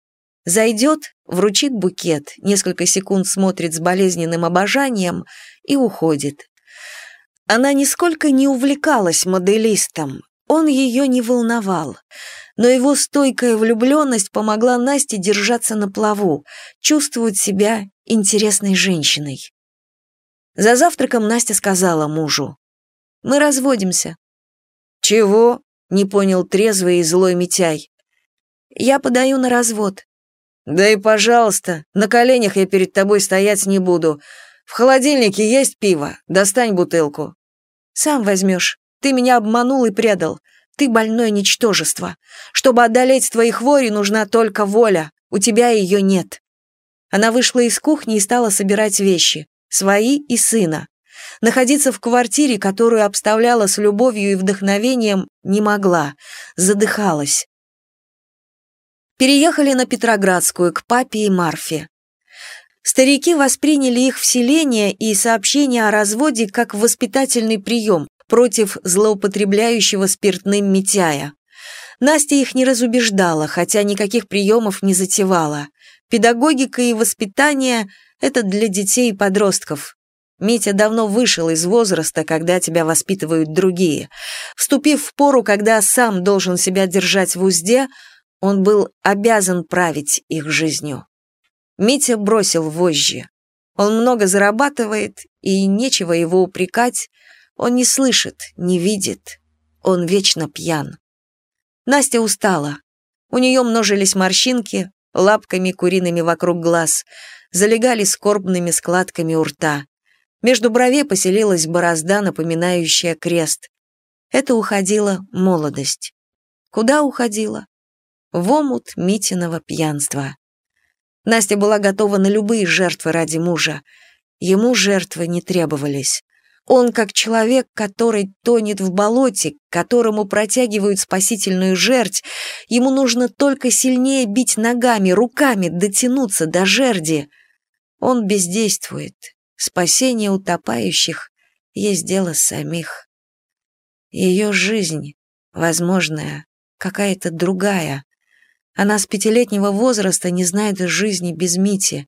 Зайдет, вручит букет, несколько секунд смотрит с болезненным обожанием и уходит. Она нисколько не увлекалась моделистом, он ее не волновал. но его стойкая влюбленность помогла Насте держаться на плаву, чувствовать себя интересной женщиной. За завтраком Настя сказала мужу. «Мы разводимся». «Чего?» — не понял трезвый и злой Митяй. «Я подаю на развод». «Да и пожалуйста, на коленях я перед тобой стоять не буду. В холодильнике есть пиво, достань бутылку». «Сам возьмешь. Ты меня обманул и предал. Ты больное ничтожество. Чтобы одолеть твои хвори, нужна только воля. У тебя ее нет». Она вышла из кухни и стала собирать вещи. Свои и сына. Находиться в квартире, которую обставляла с любовью и вдохновением, не могла. Задыхалась. Переехали на Петроградскую, к папе и Марфе. Старики восприняли их вселение и сообщение о разводе как воспитательный прием против злоупотребляющего спиртным Митяя. Настя их не разубеждала, хотя никаких приемов не затевала. Педагогика и воспитание – это для детей и подростков. Митя давно вышел из возраста, когда тебя воспитывают другие. Вступив в пору, когда сам должен себя держать в узде, он был обязан править их жизнью. Митя бросил вожжи. Он много зарабатывает, и нечего его упрекать. Он не слышит, не видит. Он вечно пьян. Настя устала. У нее множились морщинки, лапками куриными вокруг глаз, залегали скорбными складками у рта. Между бровей поселилась борозда, напоминающая крест. Это уходила молодость. Куда уходила? В омут Митиного пьянства. Настя была готова на любые жертвы ради мужа. Ему жертвы не требовались. Он как человек, который тонет в болоте, которому протягивают спасительную жерть, ему нужно только сильнее бить ногами, руками, дотянуться до жерди. Он бездействует. Спасение утопающих есть дело самих. Ее жизнь, возможная, какая-то другая. Она с пятилетнего возраста не знает жизни без Мити.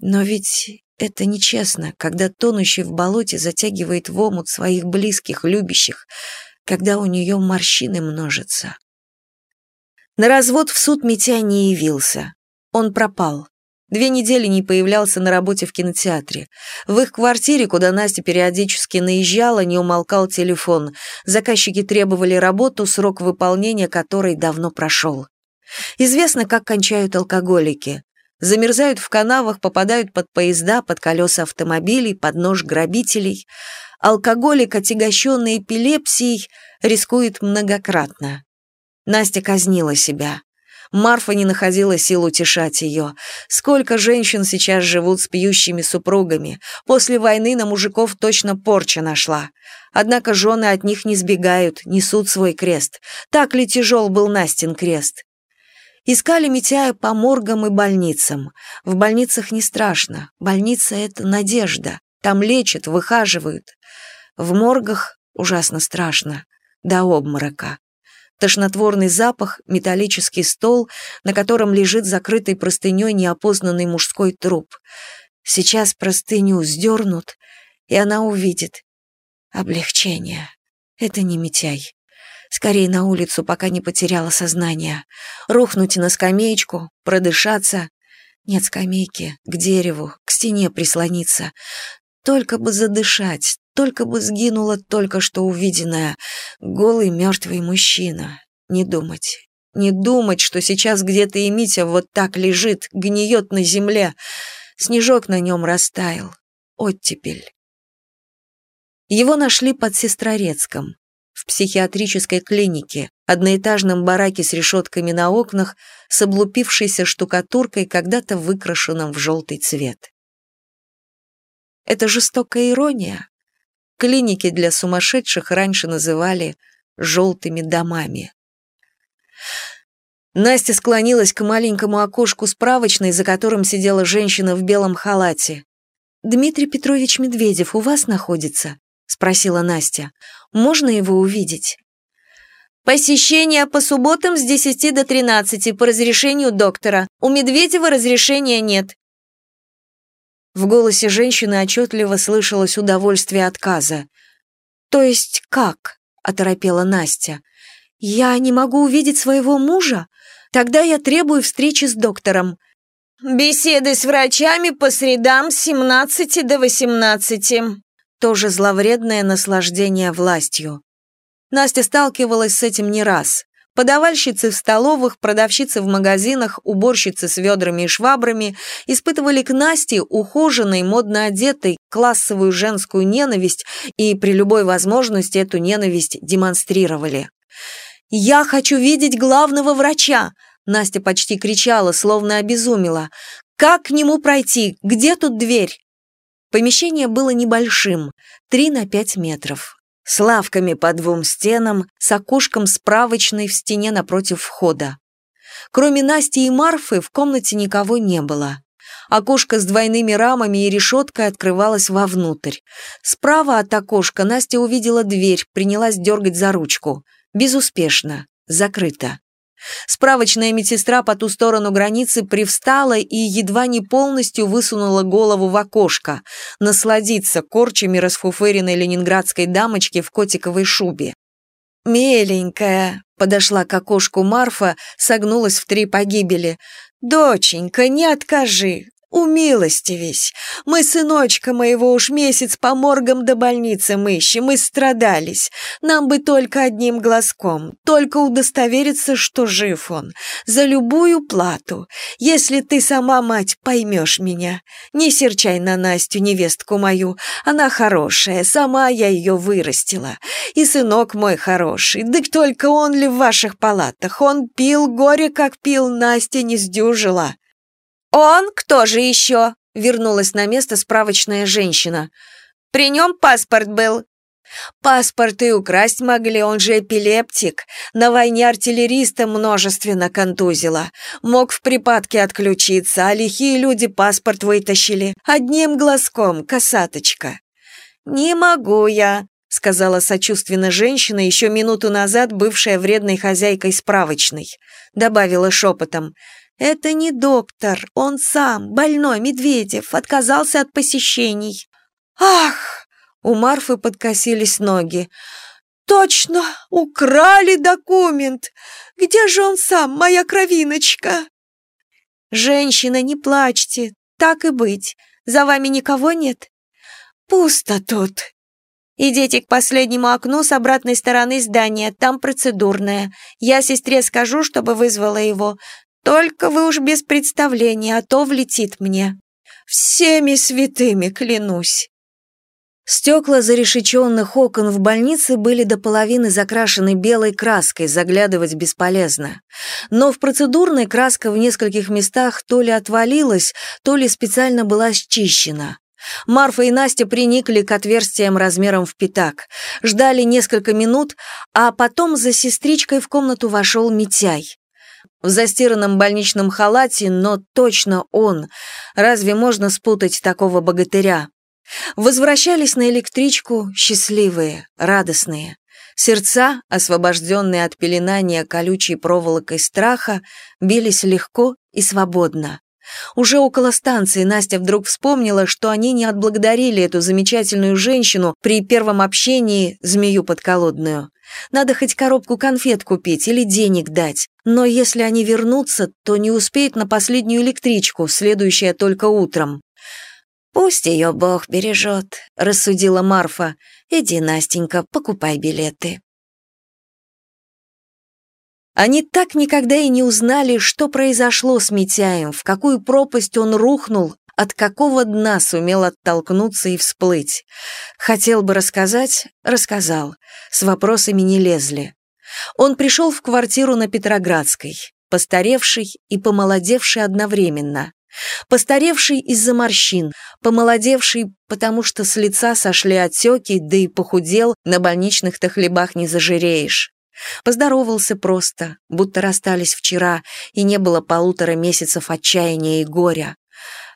Но ведь это нечестно, когда тонущий в болоте затягивает в омут своих близких, любящих, когда у нее морщины множатся. На развод в суд Митя не явился. Он пропал. Две недели не появлялся на работе в кинотеатре. В их квартире, куда Настя периодически наезжала, не умолкал телефон. Заказчики требовали работу, срок выполнения которой давно прошел. Известно, как кончают алкоголики замерзают в канавах, попадают под поезда, под колеса автомобилей, под нож грабителей. Алкоголик, отягощенный эпилепсией, рискует многократно. Настя казнила себя. Марфа не находила сил утешать ее. Сколько женщин сейчас живут с пьющими супругами. После войны на мужиков точно порча нашла. Однако жены от них не сбегают, несут свой крест. Так ли тяжел был Настин крест? Искали Митяя по моргам и больницам. В больницах не страшно. Больница — это надежда. Там лечат, выхаживают. В моргах ужасно страшно. До обморока. Тошнотворный запах, металлический стол, на котором лежит закрытый простыней неопознанный мужской труп. Сейчас простыню сдернут, и она увидит. Облегчение. Это не Митяй. Скорее на улицу, пока не потеряла сознание. Рухнуть на скамеечку, продышаться. Нет скамейки, к дереву, к стене прислониться. Только бы задышать, только бы сгинуло только что увиденное. Голый мертвый мужчина. Не думать. Не думать, что сейчас где-то и Митя вот так лежит, гниет на земле. Снежок на нем растаял. Оттепель. Его нашли под Сестрорецком в психиатрической клинике, одноэтажном бараке с решетками на окнах, с облупившейся штукатуркой, когда-то выкрашенным в желтый цвет. Это жестокая ирония. Клиники для сумасшедших раньше называли «желтыми домами». Настя склонилась к маленькому окошку справочной, за которым сидела женщина в белом халате. «Дмитрий Петрович Медведев у вас находится?» спросила Настя. «Можно его увидеть?» «Посещение по субботам с 10 до 13 по разрешению доктора. У Медведева разрешения нет». В голосе женщины отчетливо слышалось удовольствие отказа. «То есть как?» — оторопела Настя. «Я не могу увидеть своего мужа? Тогда я требую встречи с доктором». «Беседы с врачами по средам с 17 до 18». Тоже зловредное наслаждение властью. Настя сталкивалась с этим не раз. Подавальщицы в столовых, продавщицы в магазинах, уборщицы с ведрами и швабрами испытывали к Насте, ухоженной, модно одетой, классовую женскую ненависть и при любой возможности эту ненависть демонстрировали. «Я хочу видеть главного врача!» Настя почти кричала, словно обезумела. «Как к нему пройти? Где тут дверь?» Помещение было небольшим, три на пять метров с лавками по двум стенам, с окошком справочной в стене напротив входа. Кроме Насти и Марфы в комнате никого не было. Окошко с двойными рамами и решеткой открывалось вовнутрь. Справа от окошка Настя увидела дверь, принялась дергать за ручку. Безуспешно. Закрыто. Справочная медсестра по ту сторону границы привстала и едва не полностью высунула голову в окошко, насладиться корчами расфуфыренной ленинградской дамочки в котиковой шубе. «Миленькая», — подошла к окошку Марфа, согнулась в три погибели. «Доченька, не откажи, «Умилостивись! Мы сыночка моего уж месяц по моргам до больницы мыщем, мы страдались. Нам бы только одним глазком, только удостовериться, что жив он. За любую плату. Если ты сама, мать, поймешь меня. Не серчай на Настю, невестку мою. Она хорошая, сама я ее вырастила. И сынок мой хороший, да только он ли в ваших палатах? Он пил горе, как пил, Настя не сдюжила». «Он кто же еще?» — вернулась на место справочная женщина. «При нем паспорт был». «Паспорт и украсть могли, он же эпилептик. На войне артиллериста множественно контузило. Мог в припадке отключиться, а лихие люди паспорт вытащили. Одним глазком, косаточка». «Не могу я», — сказала сочувственно женщина, еще минуту назад бывшая вредной хозяйкой справочной. Добавила шепотом. «Это не доктор, он сам, больной Медведев, отказался от посещений». «Ах!» — у Марфы подкосились ноги. «Точно! Украли документ! Где же он сам, моя кровиночка?» «Женщина, не плачьте, так и быть. За вами никого нет?» «Пусто тут». «Идите к последнему окну с обратной стороны здания, там процедурная. Я сестре скажу, чтобы вызвала его. Только вы уж без представления, а то влетит мне. Всеми святыми клянусь. Стекла зарешеченных окон в больнице были до половины закрашены белой краской, заглядывать бесполезно. Но в процедурной краска в нескольких местах то ли отвалилась, то ли специально была счищена. Марфа и Настя приникли к отверстиям размером в пятак, ждали несколько минут, а потом за сестричкой в комнату вошел Митяй в застиранном больничном халате, но точно он. Разве можно спутать такого богатыря? Возвращались на электричку счастливые, радостные. Сердца, освобожденные от пеленания колючей проволокой страха, бились легко и свободно. Уже около станции Настя вдруг вспомнила, что они не отблагодарили эту замечательную женщину при первом общении, змею подколодную. Надо хоть коробку конфет купить или денег дать. Но если они вернутся, то не успеют на последнюю электричку, следующая только утром. «Пусть ее Бог бережет», — рассудила Марфа. «Иди, Настенька, покупай билеты». Они так никогда и не узнали, что произошло с Митяем, в какую пропасть он рухнул, от какого дна сумел оттолкнуться и всплыть. Хотел бы рассказать — рассказал. С вопросами не лезли. Он пришел в квартиру на Петроградской, постаревший и помолодевший одновременно. Постаревший из-за морщин, помолодевший, потому что с лица сошли отеки, да и похудел, на больничных-то хлебах не зажиреешь. Поздоровался просто, будто расстались вчера, и не было полутора месяцев отчаяния и горя.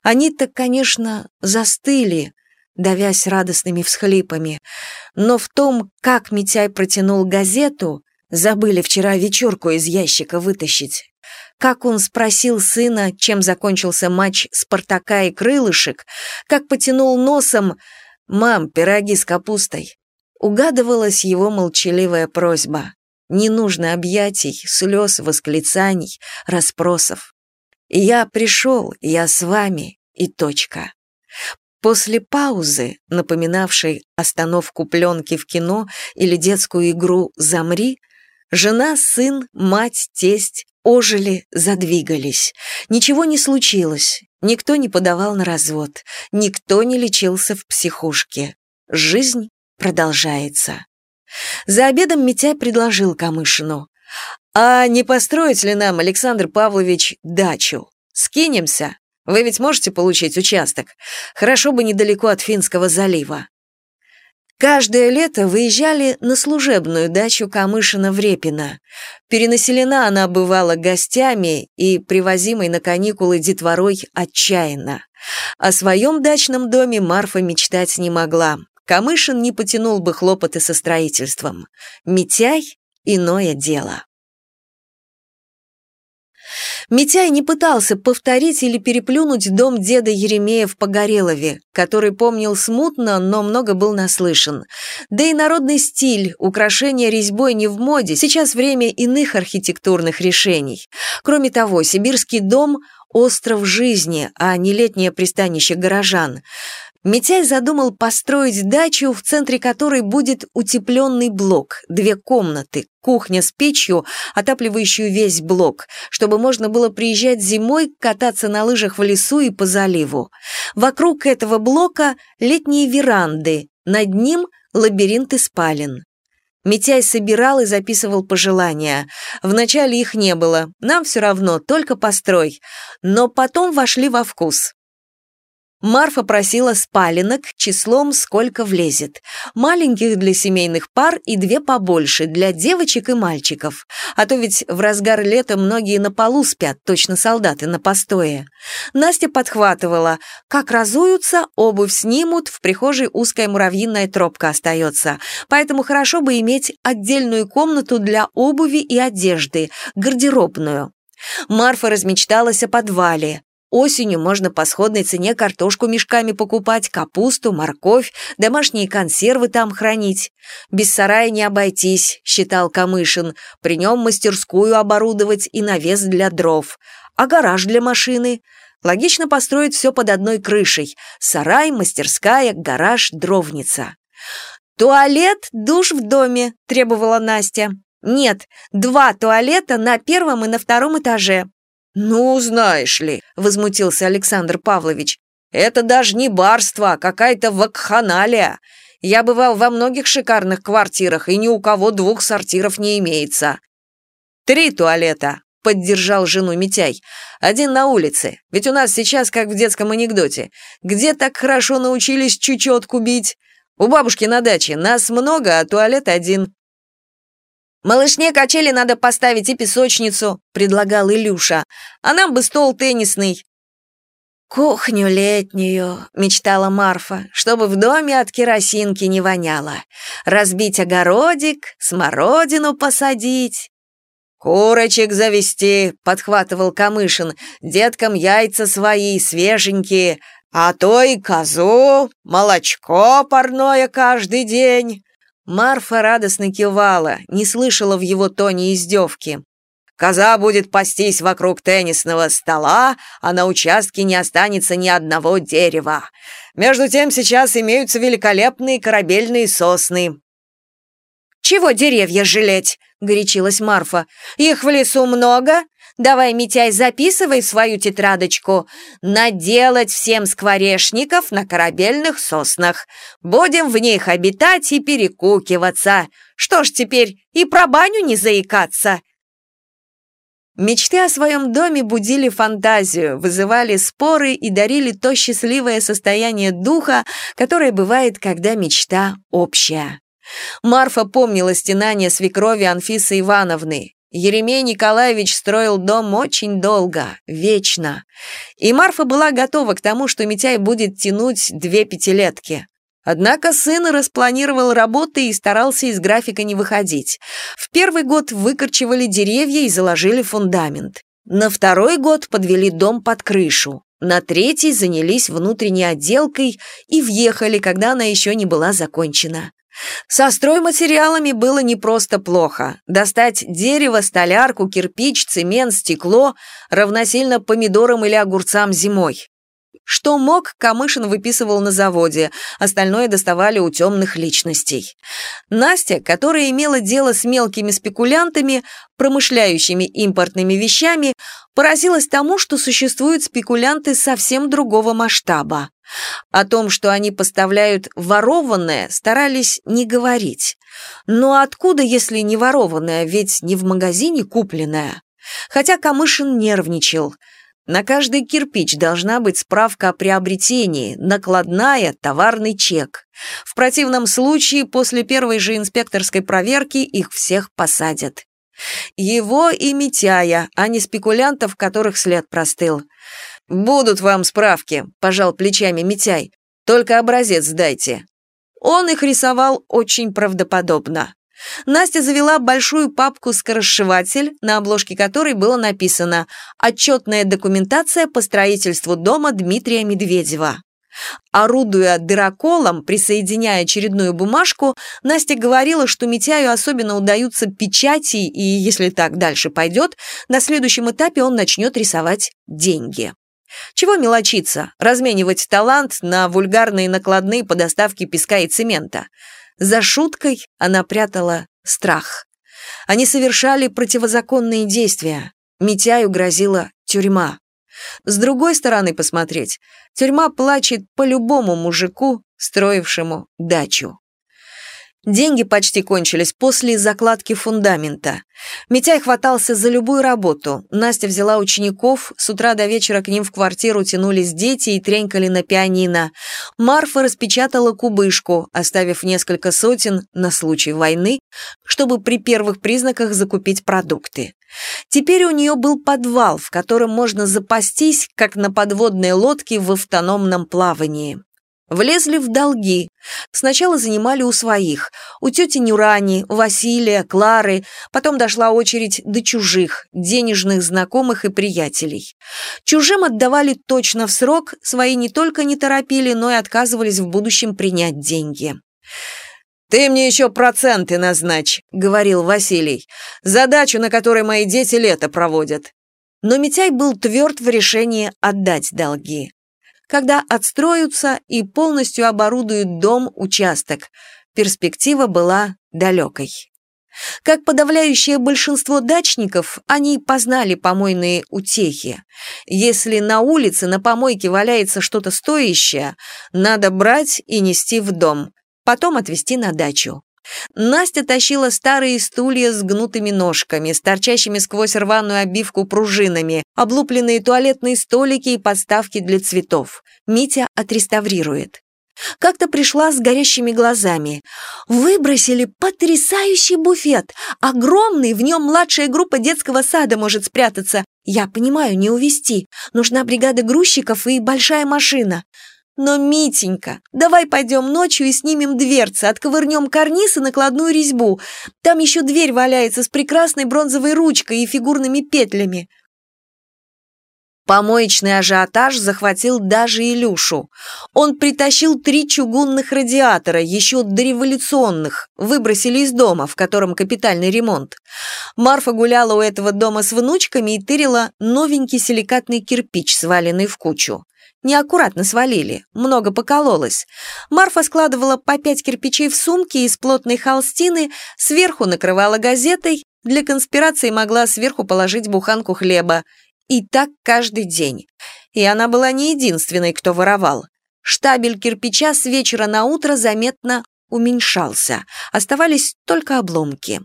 Они-то, конечно, застыли, давясь радостными всхлипами, но в том, как Митяй протянул газету, забыли вчера вечерку из ящика вытащить. Как он спросил сына, чем закончился матч «Спартака» и «Крылышек», как потянул носом «Мам, пироги с капустой», угадывалась его молчаливая просьба. Не нужно объятий, слез, восклицаний, расспросов. Я пришел, я с вами, и точка. После паузы, напоминавшей остановку пленки в кино или детскую игру «Замри», жена, сын, мать, тесть ожили, задвигались. Ничего не случилось, никто не подавал на развод, никто не лечился в психушке. Жизнь продолжается. За обедом Митяй предложил Камышину. «А не построить ли нам, Александр Павлович, дачу? Скинемся? Вы ведь можете получить участок? Хорошо бы недалеко от Финского залива». Каждое лето выезжали на служебную дачу Камышина в Репино. Перенаселена она бывала гостями и привозимой на каникулы детворой отчаянно. О своем дачном доме Марфа мечтать не могла. Камышин не потянул бы хлопоты со строительством. Митяй — иное дело. Митяй не пытался повторить или переплюнуть дом деда Еремея в Погорелове, который помнил смутно, но много был наслышан. Да и народный стиль, украшение резьбой не в моде, сейчас время иных архитектурных решений. Кроме того, сибирский дом – остров жизни, а не летнее пристанище горожан. Митяй задумал построить дачу, в центре которой будет утепленный блок, две комнаты, кухня с печью, отапливающую весь блок, чтобы можно было приезжать зимой, кататься на лыжах в лесу и по заливу. Вокруг этого блока летние веранды, над ним лабиринты спален. Митяй собирал и записывал пожелания. Вначале их не было, нам все равно, только построй. Но потом вошли во вкус. Марфа просила спаленок числом сколько влезет. Маленьких для семейных пар и две побольше, для девочек и мальчиков. А то ведь в разгар лета многие на полу спят, точно солдаты на постое. Настя подхватывала. Как разуются, обувь снимут, в прихожей узкая муравьиная тропка остается. Поэтому хорошо бы иметь отдельную комнату для обуви и одежды, гардеробную. Марфа размечталась о подвале. Осенью можно по сходной цене картошку мешками покупать, капусту, морковь, домашние консервы там хранить. Без сарая не обойтись, считал Камышин. При нем мастерскую оборудовать и навес для дров. А гараж для машины? Логично построить все под одной крышей. Сарай, мастерская, гараж, дровница. «Туалет, душ в доме», – требовала Настя. «Нет, два туалета на первом и на втором этаже. «Ну, знаешь ли», — возмутился Александр Павлович, «это даже не барство, а какая-то вакханалия. Я бывал во многих шикарных квартирах, и ни у кого двух сортиров не имеется». «Три туалета», — поддержал жену Митяй. «Один на улице, ведь у нас сейчас как в детском анекдоте. Где так хорошо научились чечетку бить? У бабушки на даче нас много, а туалет один. «Малышне качели надо поставить и песочницу», — предлагал Илюша. «А нам бы стол теннисный». «Кухню летнюю», — мечтала Марфа, «чтобы в доме от керосинки не воняло. Разбить огородик, смородину посадить». «Курочек завести», — подхватывал Камышин, «деткам яйца свои, свеженькие, а то и козу, молочко парное каждый день». Марфа радостно кивала, не слышала в его тоне издевки. «Коза будет пастись вокруг теннисного стола, а на участке не останется ни одного дерева. Между тем сейчас имеются великолепные корабельные сосны». «Чего деревья жалеть?» — горячилась Марфа. «Их в лесу много, Давай, Митяй, записывай свою тетрадочку. Наделать всем скворечников на корабельных соснах. Будем в них обитать и перекукиваться. Что ж теперь, и про баню не заикаться?» Мечты о своем доме будили фантазию, вызывали споры и дарили то счастливое состояние духа, которое бывает, когда мечта общая. Марфа помнила стенание свекрови Анфисы Ивановны. Еремей Николаевич строил дом очень долго, вечно. И Марфа была готова к тому, что Митяй будет тянуть две пятилетки. Однако сын распланировал работы и старался из графика не выходить. В первый год выкорчевали деревья и заложили фундамент. На второй год подвели дом под крышу. На третий занялись внутренней отделкой и въехали, когда она еще не была закончена. Со стройматериалами было не просто плохо. Достать дерево, столярку, кирпич, цемент, стекло равносильно помидорам или огурцам зимой. Что мог, Камышин выписывал на заводе, остальное доставали у темных личностей. Настя, которая имела дело с мелкими спекулянтами, промышляющими импортными вещами, поразилась тому, что существуют спекулянты совсем другого масштаба. О том, что они поставляют ворованное, старались не говорить. Но откуда, если не ворованное, ведь не в магазине купленное? Хотя Камышин нервничал – на каждый кирпич должна быть справка о приобретении, накладная, товарный чек. В противном случае после первой же инспекторской проверки их всех посадят. Его и Митяя, а не спекулянтов, которых след простыл. «Будут вам справки», – пожал плечами Митяй. «Только образец дайте». Он их рисовал очень правдоподобно. Настя завела большую папку-скоросшиватель, на обложке которой было написано «Отчетная документация по строительству дома Дмитрия Медведева». Орудуя дыроколом, присоединяя очередную бумажку, Настя говорила, что Митяю особенно удаются печати, и если так дальше пойдет, на следующем этапе он начнет рисовать деньги. Чего мелочиться, разменивать талант на вульгарные накладные по доставке песка и цемента? За шуткой она прятала страх. Они совершали противозаконные действия. Митяю грозила тюрьма. С другой стороны посмотреть, тюрьма плачет по любому мужику, строившему дачу. Деньги почти кончились после закладки фундамента. Митяй хватался за любую работу. Настя взяла учеников, с утра до вечера к ним в квартиру тянулись дети и тренькали на пианино. Марфа распечатала кубышку, оставив несколько сотен на случай войны, чтобы при первых признаках закупить продукты. Теперь у нее был подвал, в котором можно запастись, как на подводной лодке в автономном плавании. Влезли в долги. Сначала занимали у своих, у тети Нюрани, Василия, Клары, потом дошла очередь до чужих, денежных знакомых и приятелей. Чужим отдавали точно в срок, свои не только не торопили, но и отказывались в будущем принять деньги. «Ты мне еще проценты назначь», — говорил Василий. «Задачу, на которой мои дети лето проводят». Но Митяй был тверд в решении отдать долги когда отстроятся и полностью оборудуют дом-участок. Перспектива была далекой. Как подавляющее большинство дачников, они познали помойные утехи. Если на улице на помойке валяется что-то стоящее, надо брать и нести в дом, потом отвезти на дачу. Настя тащила старые стулья с гнутыми ножками, с торчащими сквозь рваную обивку пружинами, облупленные туалетные столики и подставки для цветов. Митя отреставрирует. Как-то пришла с горящими глазами. Выбросили потрясающий буфет. Огромный, в нем младшая группа детского сада может спрятаться. Я понимаю, не увезти. Нужна бригада грузчиков и большая машина. Но, Митенька, давай пойдем ночью и снимем дверцы, отковырнем карниз и накладную резьбу. Там еще дверь валяется с прекрасной бронзовой ручкой и фигурными петлями. Помоечный ажиотаж захватил даже Илюшу. Он притащил три чугунных радиатора, еще дореволюционных, выбросили из дома, в котором капитальный ремонт. Марфа гуляла у этого дома с внучками и тырила новенький силикатный кирпич, сваленный в кучу. Неаккуратно свалили, много покололось. Марфа складывала по пять кирпичей в сумки из плотной холстины, сверху накрывала газетой, для конспирации могла сверху положить буханку хлеба. И так каждый день. И она была не единственной, кто воровал. Штабель кирпича с вечера на утро заметно уменьшался, оставались только обломки.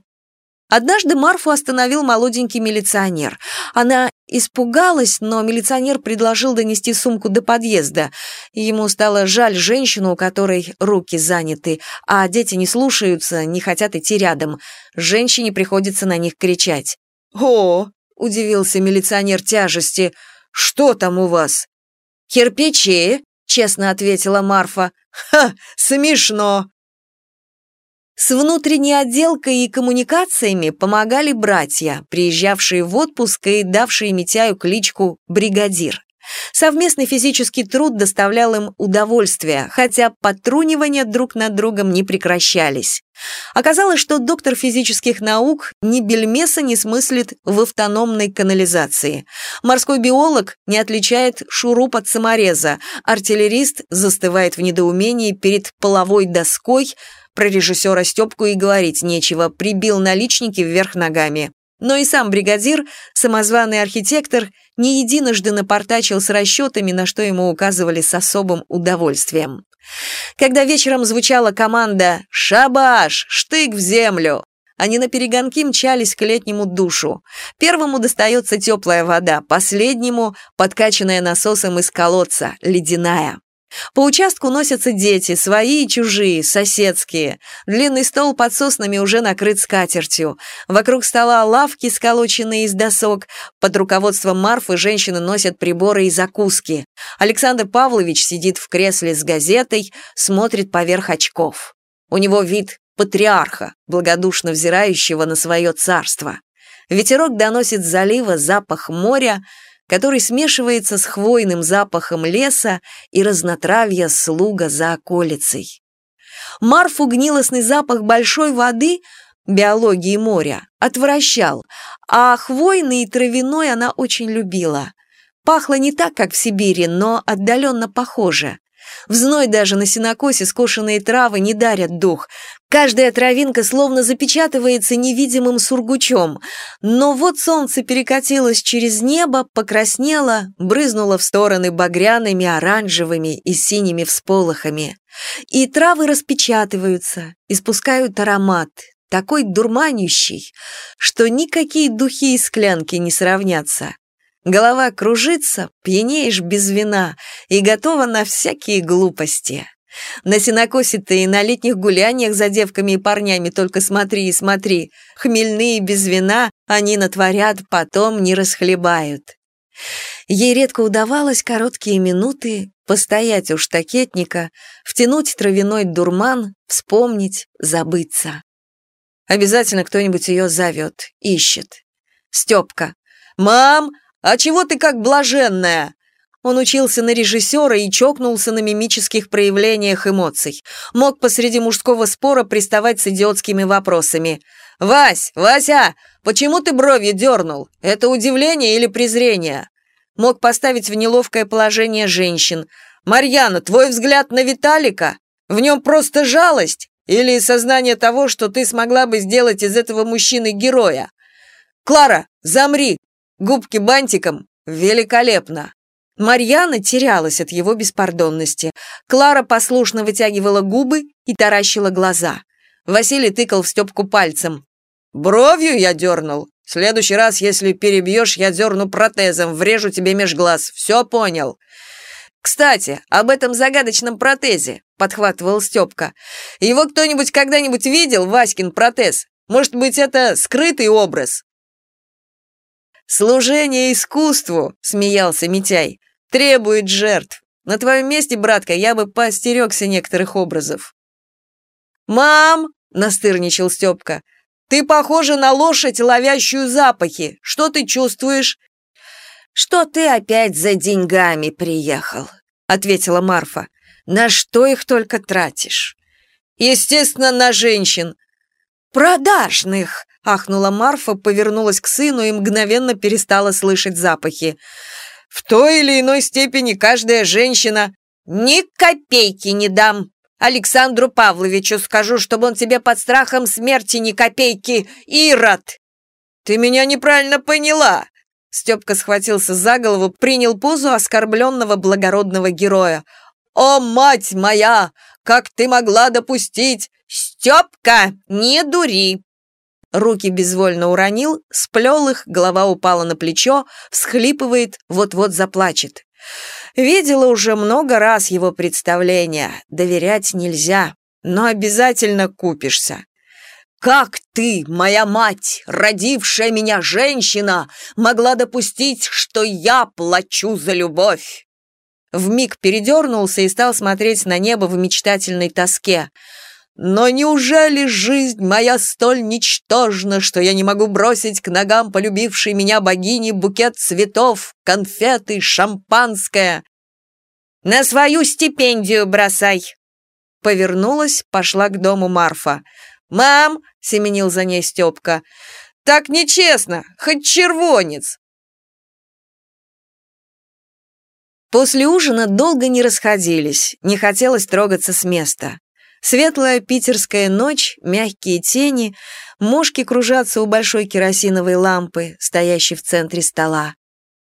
Однажды Марфу остановил молоденький милиционер. Она испугалась, но милиционер предложил донести сумку до подъезда. Ему стало жаль женщину, у которой руки заняты, а дети не слушаются, не хотят идти рядом. Женщине приходится на них кричать. «О!» – удивился милиционер тяжести. «Что там у вас?» «Кирпичи», – честно ответила Марфа. «Ха, смешно!» С внутренней отделкой и коммуникациями помогали братья, приезжавшие в отпуск и давшие Митяю кличку «Бригадир». Совместный физический труд доставлял им удовольствие, хотя потрунивания друг над другом не прекращались. Оказалось, что доктор физических наук ни бельмеса не смыслит в автономной канализации. Морской биолог не отличает шуруп от самореза, артиллерист застывает в недоумении перед половой доской, про режиссера Степку и говорить нечего, прибил наличники вверх ногами. Но и сам бригадир, самозваный архитектор, не единожды напортачил с расчетами, на что ему указывали с особым удовольствием. Когда вечером звучала команда «Шабаш! Штык в землю!», они на перегонки мчались к летнему душу. Первому достается теплая вода, последнему – подкачанная насосом из колодца, ледяная. По участку носятся дети, свои и чужие, соседские. Длинный стол под соснами уже накрыт скатертью. Вокруг стола лавки, сколоченные из досок. Под руководством Марфы женщины носят приборы и закуски. Александр Павлович сидит в кресле с газетой, смотрит поверх очков. У него вид патриарха, благодушно взирающего на свое царство. Ветерок доносит залива запах моря, который смешивается с хвойным запахом леса и разнотравья слуга за околицей. Марфу гнилостный запах большой воды, биологии моря, отвращал, а хвойный и травяной она очень любила. Пахло не так, как в Сибири, но отдаленно похоже. В зной даже на сенокосе скошенные травы не дарят дух. Каждая травинка словно запечатывается невидимым сургучом. Но вот солнце перекатилось через небо, покраснело, брызнуло в стороны багряными, оранжевыми и синими всполохами. И травы распечатываются, испускают аромат, такой дурманящий, что никакие духи и склянки не сравнятся. Голова кружится, пьянеешь без вина и готова на всякие глупости. На сенокосе-то и на летних гуляниях за девками и парнями только смотри и смотри. Хмельные без вина они натворят, потом не расхлебают. Ей редко удавалось короткие минуты постоять у штакетника, втянуть травяной дурман, вспомнить, забыться. Обязательно кто-нибудь ее зовет, ищет. Степка. «Мам, «А чего ты как блаженная?» Он учился на режиссера и чокнулся на мимических проявлениях эмоций. Мог посреди мужского спора приставать с идиотскими вопросами. «Вась, Вася, почему ты бровью дернул? Это удивление или презрение?» Мог поставить в неловкое положение женщин. «Марьяна, твой взгляд на Виталика? В нем просто жалость? Или сознание того, что ты смогла бы сделать из этого мужчины героя? Клара, замри, Губки бантиком? Великолепно!» Марьяна терялась от его беспардонности. Клара послушно вытягивала губы и таращила глаза. Василий тыкал в Степку пальцем. «Бровью я дернул. В следующий раз, если перебьешь, я дерну протезом, врежу тебе меж глаз. Все понял?» «Кстати, об этом загадочном протезе», — подхватывал Степка. «Его кто-нибудь когда-нибудь видел, Васькин протез? Может быть, это скрытый образ?» «Служение искусству», — смеялся Митяй, — «требует жертв. На твоем месте, братка, я бы поостерегся некоторых образов». «Мам!» — настырничал Степка. «Ты похожа на лошадь, ловящую запахи. Что ты чувствуешь?» «Что ты опять за деньгами приехал?» — ответила Марфа. «На что их только тратишь?» «Естественно, на женщин». «Продажных!» ахнула Марфа, повернулась к сыну и мгновенно перестала слышать запахи. «В той или иной степени каждая женщина...» «Ни копейки не дам!» Александру Павловичу скажу, чтобы он тебе под страхом смерти ни копейки, Ирод!» «Ты меня неправильно поняла!» Степка схватился за голову, принял позу оскорбленного благородного героя. «О, мать моя! Как ты могла допустить?» «Степка, не дури!» Руки безвольно уронил, сплел их, голова упала на плечо, всхлипывает, вот-вот заплачет. Видела уже много раз его представления, доверять нельзя, но обязательно купишься. «Как ты, моя мать, родившая меня женщина, могла допустить, что я плачу за любовь?» Вмиг передернулся и стал смотреть на небо в мечтательной тоске. Но неужели жизнь моя столь ничтожна, что я не могу бросить к ногам полюбившей меня богини букет цветов, конфеты, шампанское? На свою стипендию бросай!» Повернулась, пошла к дому Марфа. «Мам!» — семенил за ней Степка. «Так нечестно! Хоть червонец!» После ужина долго не расходились, не хотелось трогаться с места. Светлая питерская ночь, мягкие тени, мушки кружатся у большой керосиновой лампы, стоящей в центре стола.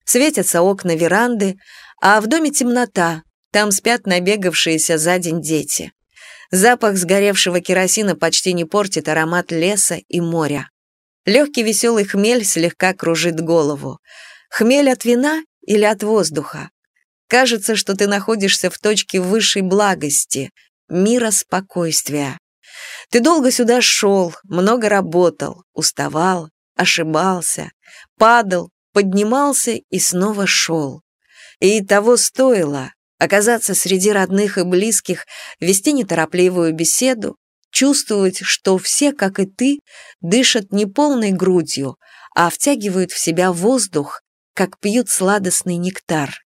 Светятся окна веранды, а в доме темнота, там спят набегавшиеся за день дети. Запах сгоревшего керосина почти не портит аромат леса и моря. Легкий веселый хмель слегка кружит голову. Хмель от вина или от воздуха? Кажется, что ты находишься в точке высшей благости, мира спокойствия. Ты долго сюда шел, много работал, уставал, ошибался, падал, поднимался и снова шел. И того стоило оказаться среди родных и близких, вести неторопливую беседу, чувствовать, что все, как и ты, дышат не полной грудью, а втягивают в себя воздух, как пьют сладостный нектар.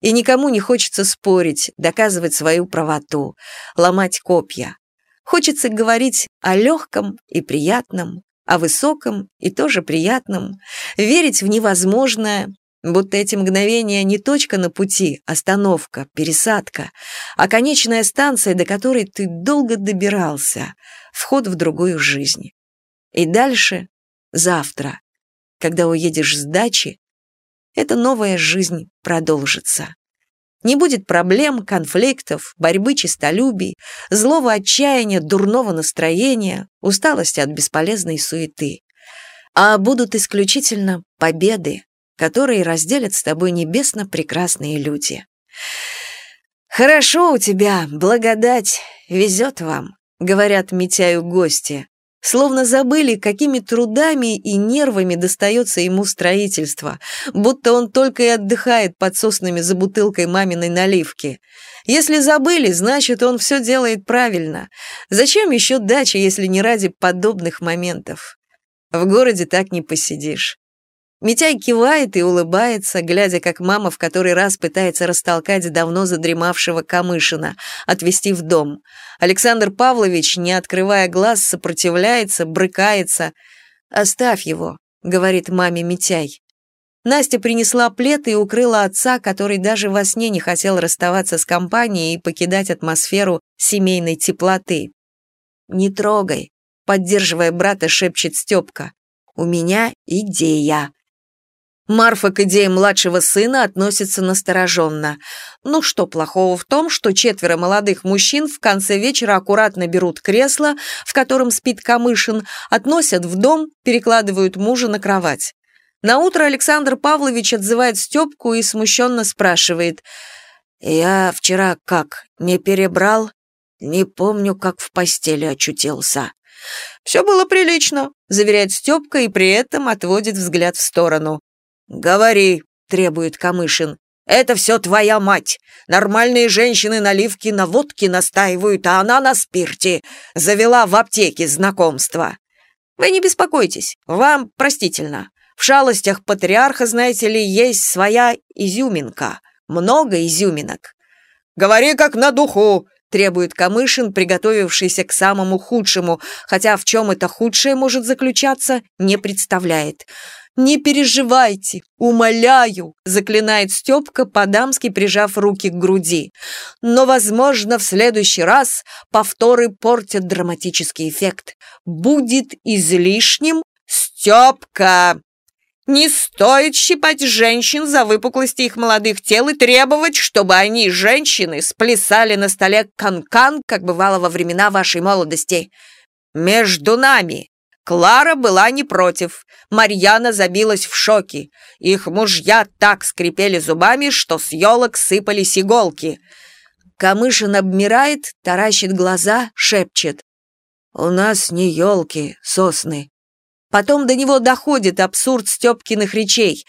И никому не хочется спорить, доказывать свою правоту, ломать копья. Хочется говорить о легком и приятном, о высоком и тоже приятном, верить в невозможное, будто эти мгновения не точка на пути, остановка, пересадка, а конечная станция, до которой ты долго добирался, вход в другую жизнь. И дальше, завтра, когда уедешь с дачи, эта новая жизнь продолжится. Не будет проблем, конфликтов, борьбы честолюбий, злого отчаяния, дурного настроения, усталости от бесполезной суеты. А будут исключительно победы, которые разделят с тобой небесно прекрасные люди. «Хорошо у тебя, благодать, везет вам», — говорят Митяю гости словно забыли, какими трудами и нервами достается ему строительство, будто он только и отдыхает под соснами за бутылкой маминой наливки. Если забыли, значит, он все делает правильно. Зачем еще дача, если не ради подобных моментов? В городе так не посидишь. Митяй кивает и улыбается, глядя, как мама в который раз пытается растолкать давно задремавшего Камышина, отвезти в дом. Александр Павлович, не открывая глаз, сопротивляется, брыкается. «Оставь его», — говорит маме Митяй. Настя принесла плед и укрыла отца, который даже во сне не хотел расставаться с компанией и покидать атмосферу семейной теплоты. «Не трогай», — поддерживая брата, шепчет Степка. «У меня идея». Марфа к идее младшего сына относится настороженно. Ну что плохого в том, что четверо молодых мужчин в конце вечера аккуратно берут кресло, в котором спит Камышин, относят в дом, перекладывают мужа на кровать. На утро Александр Павлович отзывает Степку и смущенно спрашивает. «Я вчера как, не перебрал? Не помню, как в постели очутился». «Все было прилично», — заверяет Степка и при этом отводит взгляд в сторону. «Говори», — требует Камышин. «Это все твоя мать. Нормальные женщины наливки на водке настаивают, а она на спирте. Завела в аптеке знакомство». «Вы не беспокойтесь, вам простительно. В шалостях патриарха, знаете ли, есть своя изюминка. Много изюминок». «Говори как на духу», — требует Камышин, приготовившийся к самому худшему, хотя в чем это худшее может заключаться, не представляет. «Не переживайте, умоляю», — заклинает Степка, по-дамски прижав руки к груди. «Но, возможно, в следующий раз повторы портят драматический эффект. Будет излишним Степка!» Не стоит щипать женщин за выпуклости их молодых тел и требовать, чтобы они, женщины, сплясали на столе канкан, -кан, как бывало во времена вашей молодости. Между нами Клара была не против. Марьяна забилась в шоке. Их мужья так скрипели зубами, что с елок сыпались иголки. Камышин обмирает, таращит глаза, шепчет. «У нас не елки, сосны». Потом до него доходит абсурд Степкиных речей.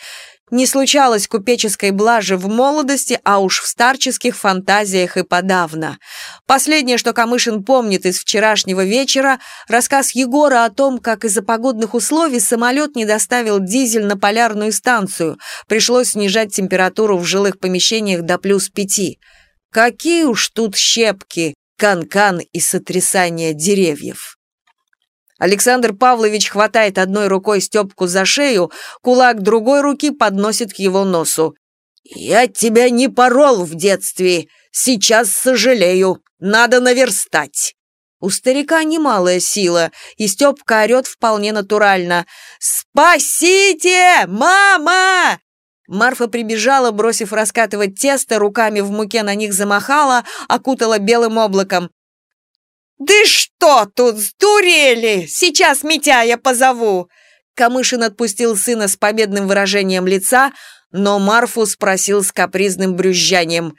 Не случалось купеческой блажи в молодости, а уж в старческих фантазиях и подавно. Последнее, что Камышин помнит из вчерашнего вечера, рассказ Егора о том, как из-за погодных условий самолет не доставил дизель на полярную станцию, пришлось снижать температуру в жилых помещениях до плюс пяти. Какие уж тут щепки, канкан -кан и сотрясание деревьев. Александр Павлович хватает одной рукой Степку за шею, кулак другой руки подносит к его носу. «Я тебя не порол в детстве, сейчас сожалею, надо наверстать». У старика немалая сила, и Степка орет вполне натурально. «Спасите! Мама!» Марфа прибежала, бросив раскатывать тесто, руками в муке на них замахала, окутала белым облаком. «Да что тут, сдурели? Сейчас Митяя позову!» Камышин отпустил сына с победным выражением лица, но Марфу спросил с капризным брюзжанием.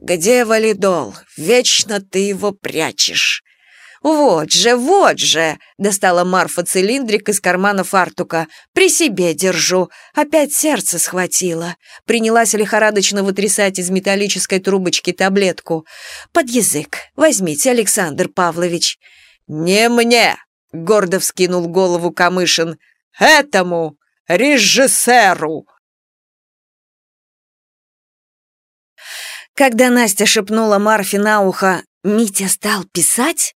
«Где валидол? Вечно ты его прячешь!» «Вот же, вот же!» — достала Марфа цилиндрик из кармана фартука. «При себе держу. Опять сердце схватило». Принялась лихорадочно вытрясать из металлической трубочки таблетку. «Под язык. Возьмите, Александр Павлович». «Не мне!» — гордо вскинул голову Камышин. «Этому! Режиссеру!» Когда Настя шепнула Марфе на ухо «Митя стал писать»,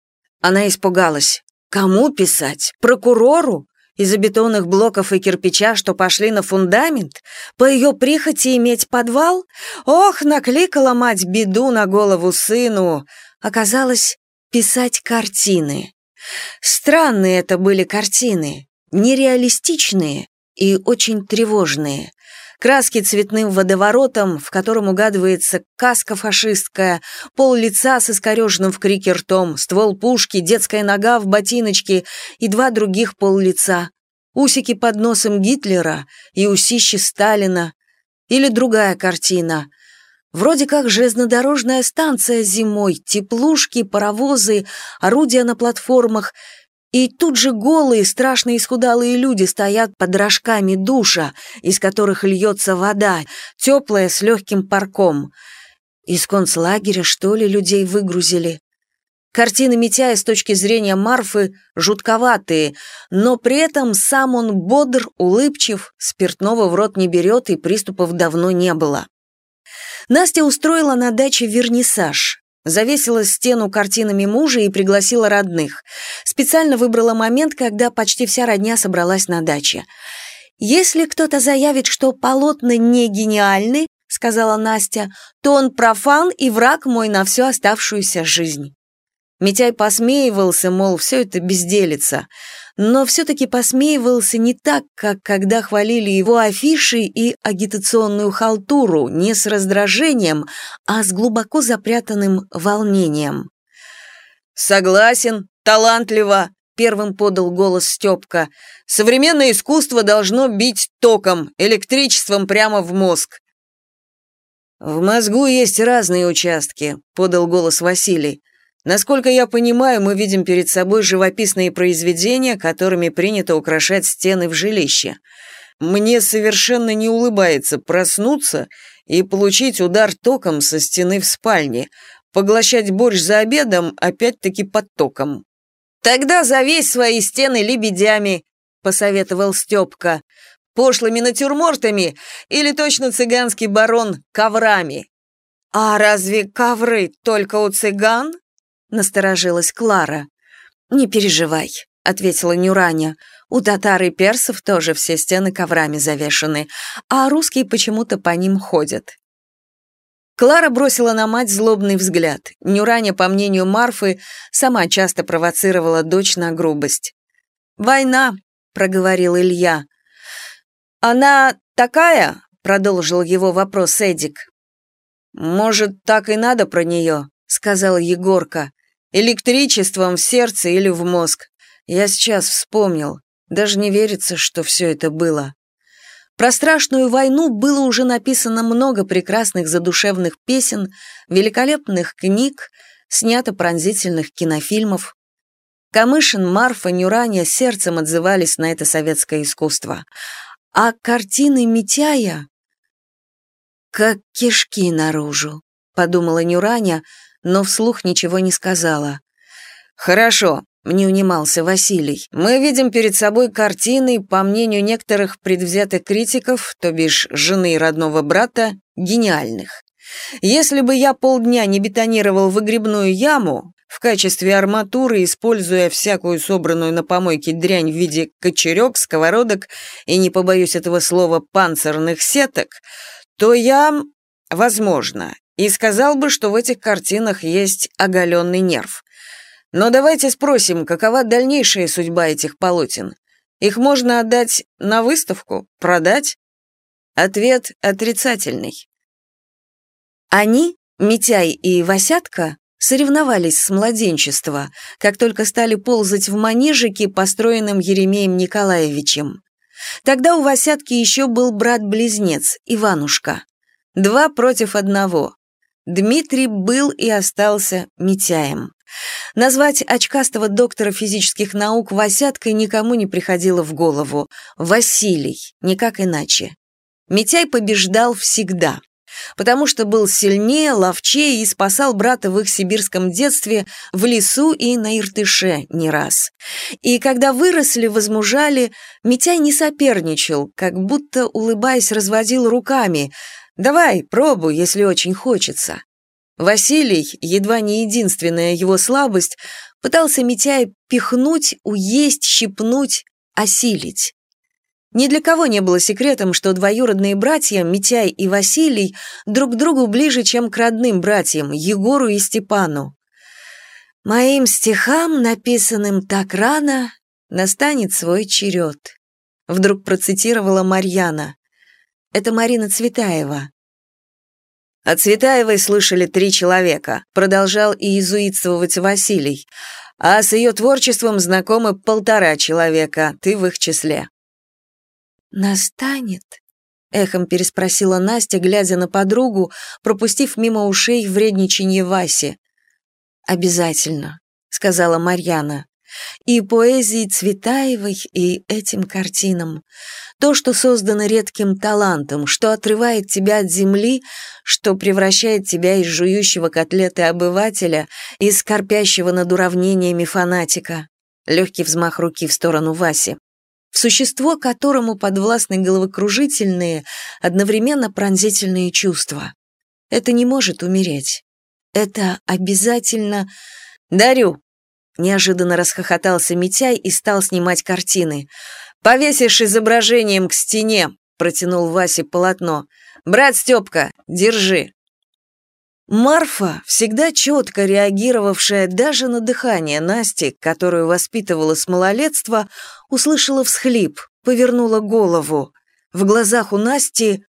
она испугалась. Кому писать? Прокурору? Из-за бетонных блоков и кирпича, что пошли на фундамент? По ее прихоти иметь подвал? Ох, накликала мать беду на голову сыну. Оказалось, писать картины. Странные это были картины, нереалистичные и очень тревожные краски цветным водоворотом, в котором угадывается каска фашистская, пол лица с искореженным в крике ртом, ствол пушки, детская нога в ботиночке и два других пол лица, усики под носом Гитлера и усищи Сталина. Или другая картина. Вроде как железнодорожная станция зимой, теплушки, паровозы, орудия на платформах — и тут же голые, страшно исхудалые люди стоят под рожками душа, из которых льется вода, теплая с легким парком. Из концлагеря, что ли, людей выгрузили? Картины Митяя с точки зрения Марфы жутковатые, но при этом сам он бодр, улыбчив, спиртного в рот не берет и приступов давно не было. Настя устроила на даче вернисаж завесила стену картинами мужа и пригласила родных. Специально выбрала момент, когда почти вся родня собралась на даче. «Если кто-то заявит, что полотна не гениальны, — сказала Настя, — то он профан и враг мой на всю оставшуюся жизнь». Митяй посмеивался, мол, все это безделица но все-таки посмеивался не так, как когда хвалили его афиши и агитационную халтуру, не с раздражением, а с глубоко запрятанным волнением. «Согласен, талантливо», — первым подал голос Степка. «Современное искусство должно бить током, электричеством прямо в мозг». «В мозгу есть разные участки», — подал голос Василий. Насколько я понимаю, мы видим перед собой живописные произведения, которыми принято украшать стены в жилище. Мне совершенно не улыбается проснуться и получить удар током со стены в спальне, поглощать борщ за обедом опять-таки под током. «Тогда завесь свои стены лебедями», — посоветовал Степка, «пошлыми натюрмортами или точно цыганский барон коврами». «А разве ковры только у цыган?» — насторожилась Клара. «Не переживай», — ответила Нюраня. «У татар и персов тоже все стены коврами завешаны, а русские почему-то по ним ходят». Клара бросила на мать злобный взгляд. Нюраня, по мнению Марфы, сама часто провоцировала дочь на грубость. «Война», — проговорил Илья. «Она такая?» — продолжил его вопрос Эдик. «Может, так и надо про нее?» — сказал Егорка. Электричеством в сердце или в мозг. Я сейчас вспомнил. Даже не верится, что все это было. Про страшную войну было уже написано много прекрасных задушевных песен, великолепных книг, снято пронзительных кинофильмов. Камышин, Марфа, Нюраня сердцем отзывались на это советское искусство. А картины Митяя как кишки наружу, подумала Нюраня, но вслух ничего не сказала. Хорошо, не унимался Василий. Мы видим перед собой картины, по мнению некоторых предвзятых критиков, то бишь жены родного брата, гениальных. Если бы я полдня не бетонировал выгребную яму, в качестве арматуры, используя всякую собранную на помойке дрянь в виде кочерек, сковородок и, не побоюсь этого слова, панцирных сеток, то я, возможно, и сказал бы, что в этих картинах есть оголенный нерв. Но давайте спросим, какова дальнейшая судьба этих полотен? Их можно отдать на выставку, продать? Ответ отрицательный. Они, Митяй и Васятка, соревновались с младенчества, как только стали ползать в манежике, построенном Еремеем Николаевичем. Тогда у Васятки еще был брат-близнец, Иванушка. Два против одного. Дмитрий был и остался Митяем. Назвать очкастого доктора физических наук Васяткой никому не приходило в голову. Василий, никак иначе. Митяй побеждал всегда потому что был сильнее, ловчее и спасал брата в их сибирском детстве в лесу и на Иртыше не раз. И когда выросли, возмужали, Митяй не соперничал, как будто, улыбаясь, разводил руками. «Давай, пробуй, если очень хочется». Василий, едва не единственная его слабость, пытался Митяя пихнуть, уесть, щипнуть, осилить. Ни для кого не было секретом, что двоюродные братья, Митяй и Василий, друг другу ближе, чем к родным братьям, Егору и Степану. «Моим стихам, написанным так рано, настанет свой черед», вдруг процитировала Марьяна. Это Марина Цветаева. От Цветаевой слышали три человека, продолжал иезуитствовать Василий, а с ее творчеством знакомы полтора человека, ты в их числе. «Настанет?» — эхом переспросила Настя, глядя на подругу, пропустив мимо ушей вредничанье Васи. «Обязательно», — сказала Марьяна. «И поэзии Цветаевой, и этим картинам. То, что создано редким талантом, что отрывает тебя от земли, что превращает тебя из жующего котлеты обывателя, из скорпящего над уравнениями фанатика». Легкий взмах руки в сторону Васи в существо, которому подвластны головокружительные, одновременно пронзительные чувства. Это не может умереть. Это обязательно... «Дарю!» Неожиданно расхохотался Митяй и стал снимать картины. «Повесишь изображением к стене!» протянул Васе полотно. «Брат Степка, держи!» Марфа, всегда четко реагировавшая даже на дыхание Насти, которую воспитывала с малолетства, услышала всхлип, повернула голову. В глазах у Насти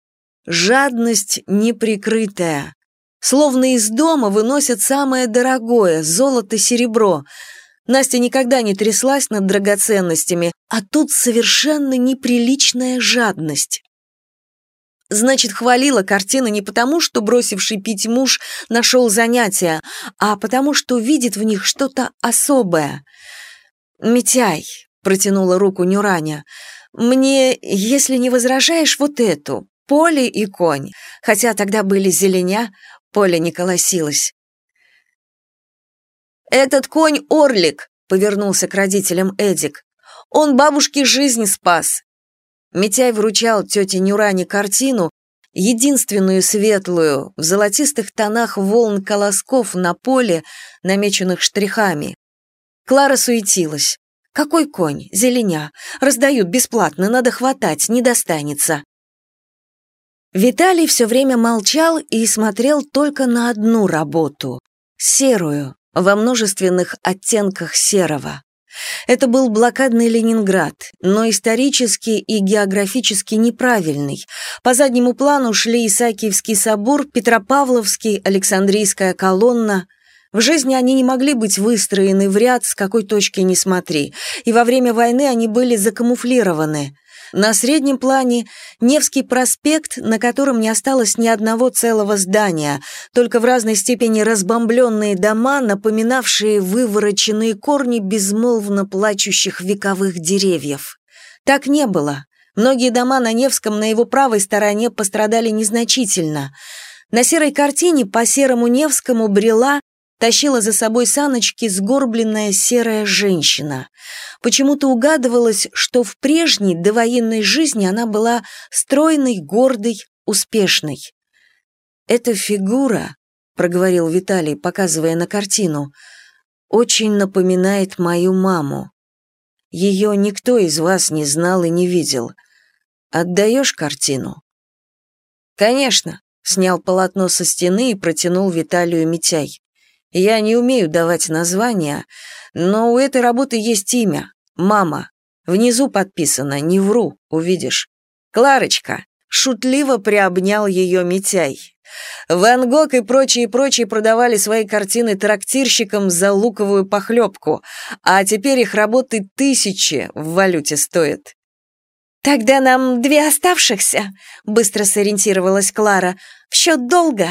жадность неприкрытая. Словно из дома выносят самое дорогое — золото-серебро. Настя никогда не тряслась над драгоценностями, а тут совершенно неприличная жадность. Значит, хвалила картины не потому, что бросивший пить муж нашел занятия, а потому, что видит в них что-то особое. «Митяй», — протянула руку Нюраня, — «мне, если не возражаешь, вот эту, поле и конь, хотя тогда были зеленя, поле не колосилось». «Этот конь — орлик», — повернулся к родителям Эдик. «Он бабушке жизнь спас, Митяй вручал тете Нюране картину, единственную светлую, в золотистых тонах волн колосков на поле, намеченных штрихами. Клара суетилась. «Какой конь? Зеленя. Раздают бесплатно, надо хватать, не достанется». Виталий все время молчал и смотрел только на одну работу — серую, во множественных оттенках серого. Это был блокадный Ленинград, но исторически и географически неправильный. По заднему плану шли Исаакиевский собор, Петропавловский, Александрийская колонна. В жизни они не могли быть выстроены в ряд, с какой точки ни смотри, и во время войны они были закамуфлированы – на среднем плане Невский проспект, на котором не осталось ни одного целого здания, только в разной степени разбомбленные дома, напоминавшие вывороченные корни безмолвно плачущих вековых деревьев. Так не было. Многие дома на Невском на его правой стороне пострадали незначительно. На серой картине по серому Невскому брела, тащила за собой саночки сгорбленная серая женщина. Почему-то угадывалось, что в прежней довоенной жизни она была стройной, гордой, успешной. «Эта фигура», — проговорил Виталий, показывая на картину, — «очень напоминает мою маму. Ее никто из вас не знал и не видел. Отдаешь картину?» «Конечно», — снял полотно со стены и протянул Виталию Митяй. «Я не умею давать названия, но у этой работы есть имя — «Мама». Внизу подписано, не вру, увидишь. Кларочка, шутливо приобнял ее Митяй. Ван Гог и прочие-прочие продавали свои картины трактирщикам за луковую похлебку, а теперь их работы тысячи в валюте стоят. «Тогда нам две оставшихся», — быстро сориентировалась Клара. «В счет долга».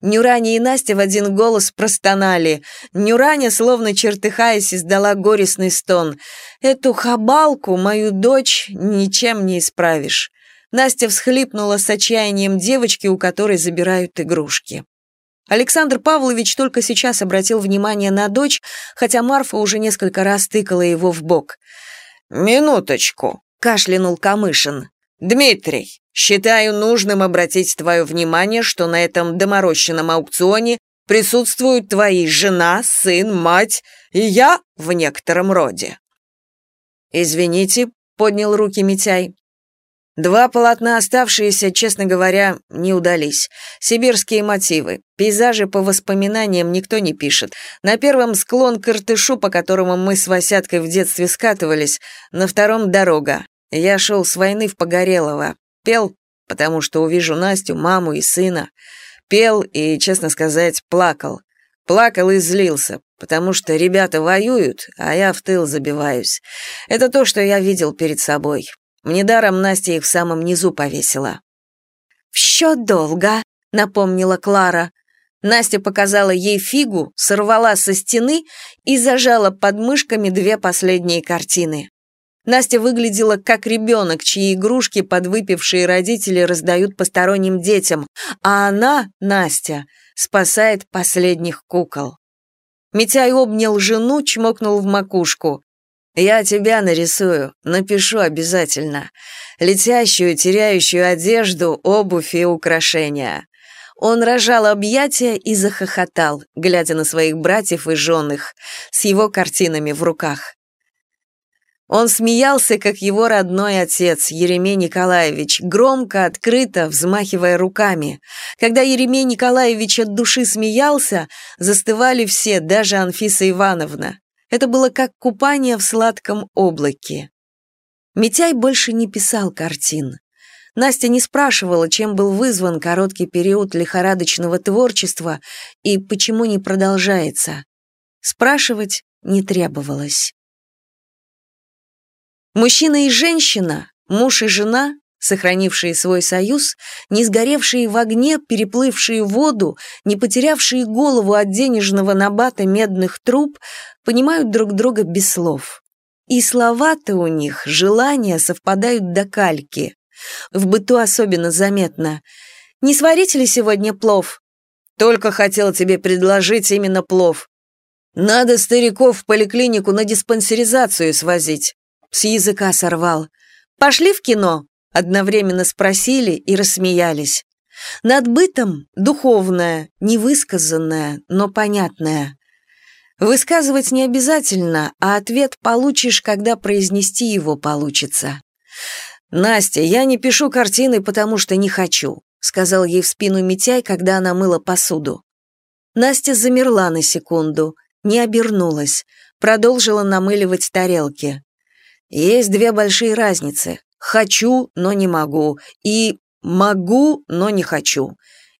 Нюраня и Настя в один голос простонали. Нюраня, словно чертыхаясь, издала горестный стон. «Эту хабалку, мою дочь, ничем не исправишь». Настя всхлипнула с отчаянием девочки, у которой забирают игрушки. Александр Павлович только сейчас обратил внимание на дочь, хотя Марфа уже несколько раз тыкала его в бок. «Минуточку», — кашлянул Камышин. «Дмитрий, считаю нужным обратить твое внимание, что на этом доморощенном аукционе присутствуют твои жена, сын, мать и я в некотором роде». «Извините», — поднял руки Митяй, Два полотна, оставшиеся, честно говоря, не удались. Сибирские мотивы. Пейзажи по воспоминаниям никто не пишет. На первом склон к Иртышу, по которому мы с Васяткой в детстве скатывались, на втором дорога. Я шел с войны в Погорелово. Пел, потому что увижу Настю, маму и сына. Пел и, честно сказать, плакал. Плакал и злился, потому что ребята воюют, а я в тыл забиваюсь. Это то, что я видел перед собой. Недаром Настя их в самом низу повесила. «В счет долга», — напомнила Клара. Настя показала ей фигу, сорвала со стены и зажала под мышками две последние картины. Настя выглядела как ребенок, чьи игрушки подвыпившие родители раздают посторонним детям, а она, Настя, спасает последних кукол. Митяй обнял жену, чмокнул в макушку. Я тебя нарисую, напишу обязательно. Летящую, теряющую одежду, обувь и украшения». Он рожал объятия и захохотал, глядя на своих братьев и женых, с его картинами в руках. Он смеялся, как его родной отец, Еремей Николаевич, громко, открыто, взмахивая руками. Когда Еремей Николаевич от души смеялся, застывали все, даже Анфиса Ивановна. Это было как купание в сладком облаке. Митяй больше не писал картин. Настя не спрашивала, чем был вызван короткий период лихорадочного творчества и почему не продолжается. Спрашивать не требовалось. Мужчина и женщина, муж и жена сохранившие свой союз, не сгоревшие в огне, переплывшие воду, не потерявшие голову от денежного набата медных труб, понимают друг друга без слов. И слова-то у них, желания совпадают до кальки. В быту особенно заметно. «Не сварите ли сегодня плов?» «Только хотел тебе предложить именно плов. Надо стариков в поликлинику на диспансеризацию свозить». С языка сорвал. «Пошли в кино?» Одновременно спросили и рассмеялись. Над бытом духовное, невысказанное, но понятное. Высказывать не обязательно, а ответ получишь, когда произнести его получится. «Настя, я не пишу картины, потому что не хочу», сказал ей в спину Митяй, когда она мыла посуду. Настя замерла на секунду, не обернулась, продолжила намыливать тарелки. Есть две большие разницы. Хочу, но не могу. И могу, но не хочу.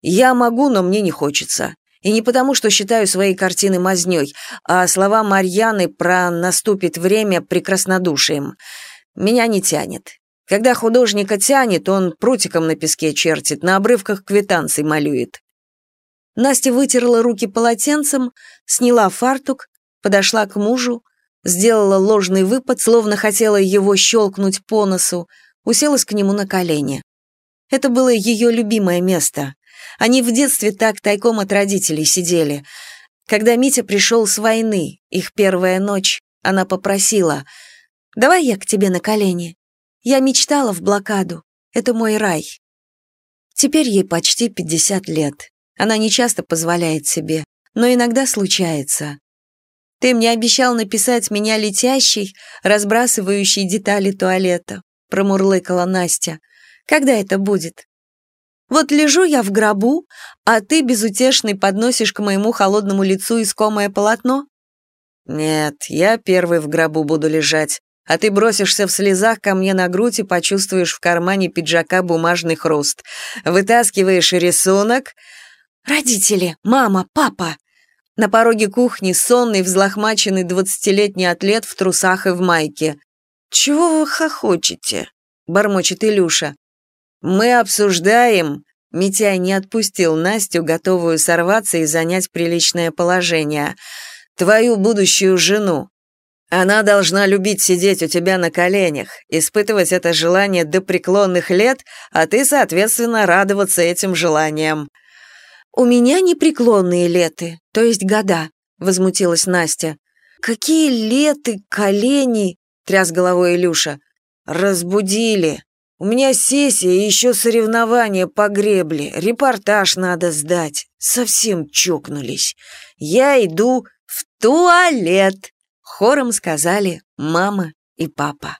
Я могу, но мне не хочется. И не потому, что считаю свои картины мазнёй, а слова Марьяны про «наступит время» прекраснодушием. Меня не тянет. Когда художника тянет, он прутиком на песке чертит, на обрывках квитанций малюет. Настя вытерла руки полотенцем, сняла фартук, подошла к мужу, сделала ложный выпад, словно хотела его щелкнуть по носу, уселась к нему на колени. Это было ее любимое место. Они в детстве так тайком от родителей сидели. Когда Митя пришел с войны, их первая ночь, она попросила, «Давай я к тебе на колени. Я мечтала в блокаду. Это мой рай». Теперь ей почти 50 лет. Она не часто позволяет себе, но иногда случается. Ты мне обещал написать меня летящий, разбрасывающий детали туалета, промурлыкала Настя. Когда это будет? Вот лежу я в гробу, а ты безутешный подносишь к моему холодному лицу искомое полотно? Нет, я первый в гробу буду лежать, а ты бросишься в слезах ко мне на грудь и почувствуешь в кармане пиджака бумажный хруст. Вытаскиваешь рисунок. Родители, мама, папа. На пороге кухни сонный, взлохмаченный двадцатилетний атлет в трусах и в майке. «Чего вы хохочете?» — бормочет Илюша. «Мы обсуждаем...» Митяй не отпустил Настю, готовую сорваться и занять приличное положение. «Твою будущую жену. Она должна любить сидеть у тебя на коленях, испытывать это желание до преклонных лет, а ты, соответственно, радоваться этим желаниям». «У меня непреклонные леты, то есть года», — возмутилась Настя. «Какие леты, колени?» — тряс головой Илюша. «Разбудили. У меня сессия и еще соревнования по гребле. Репортаж надо сдать. Совсем чокнулись. Я иду в туалет» хором сказали мама и папа.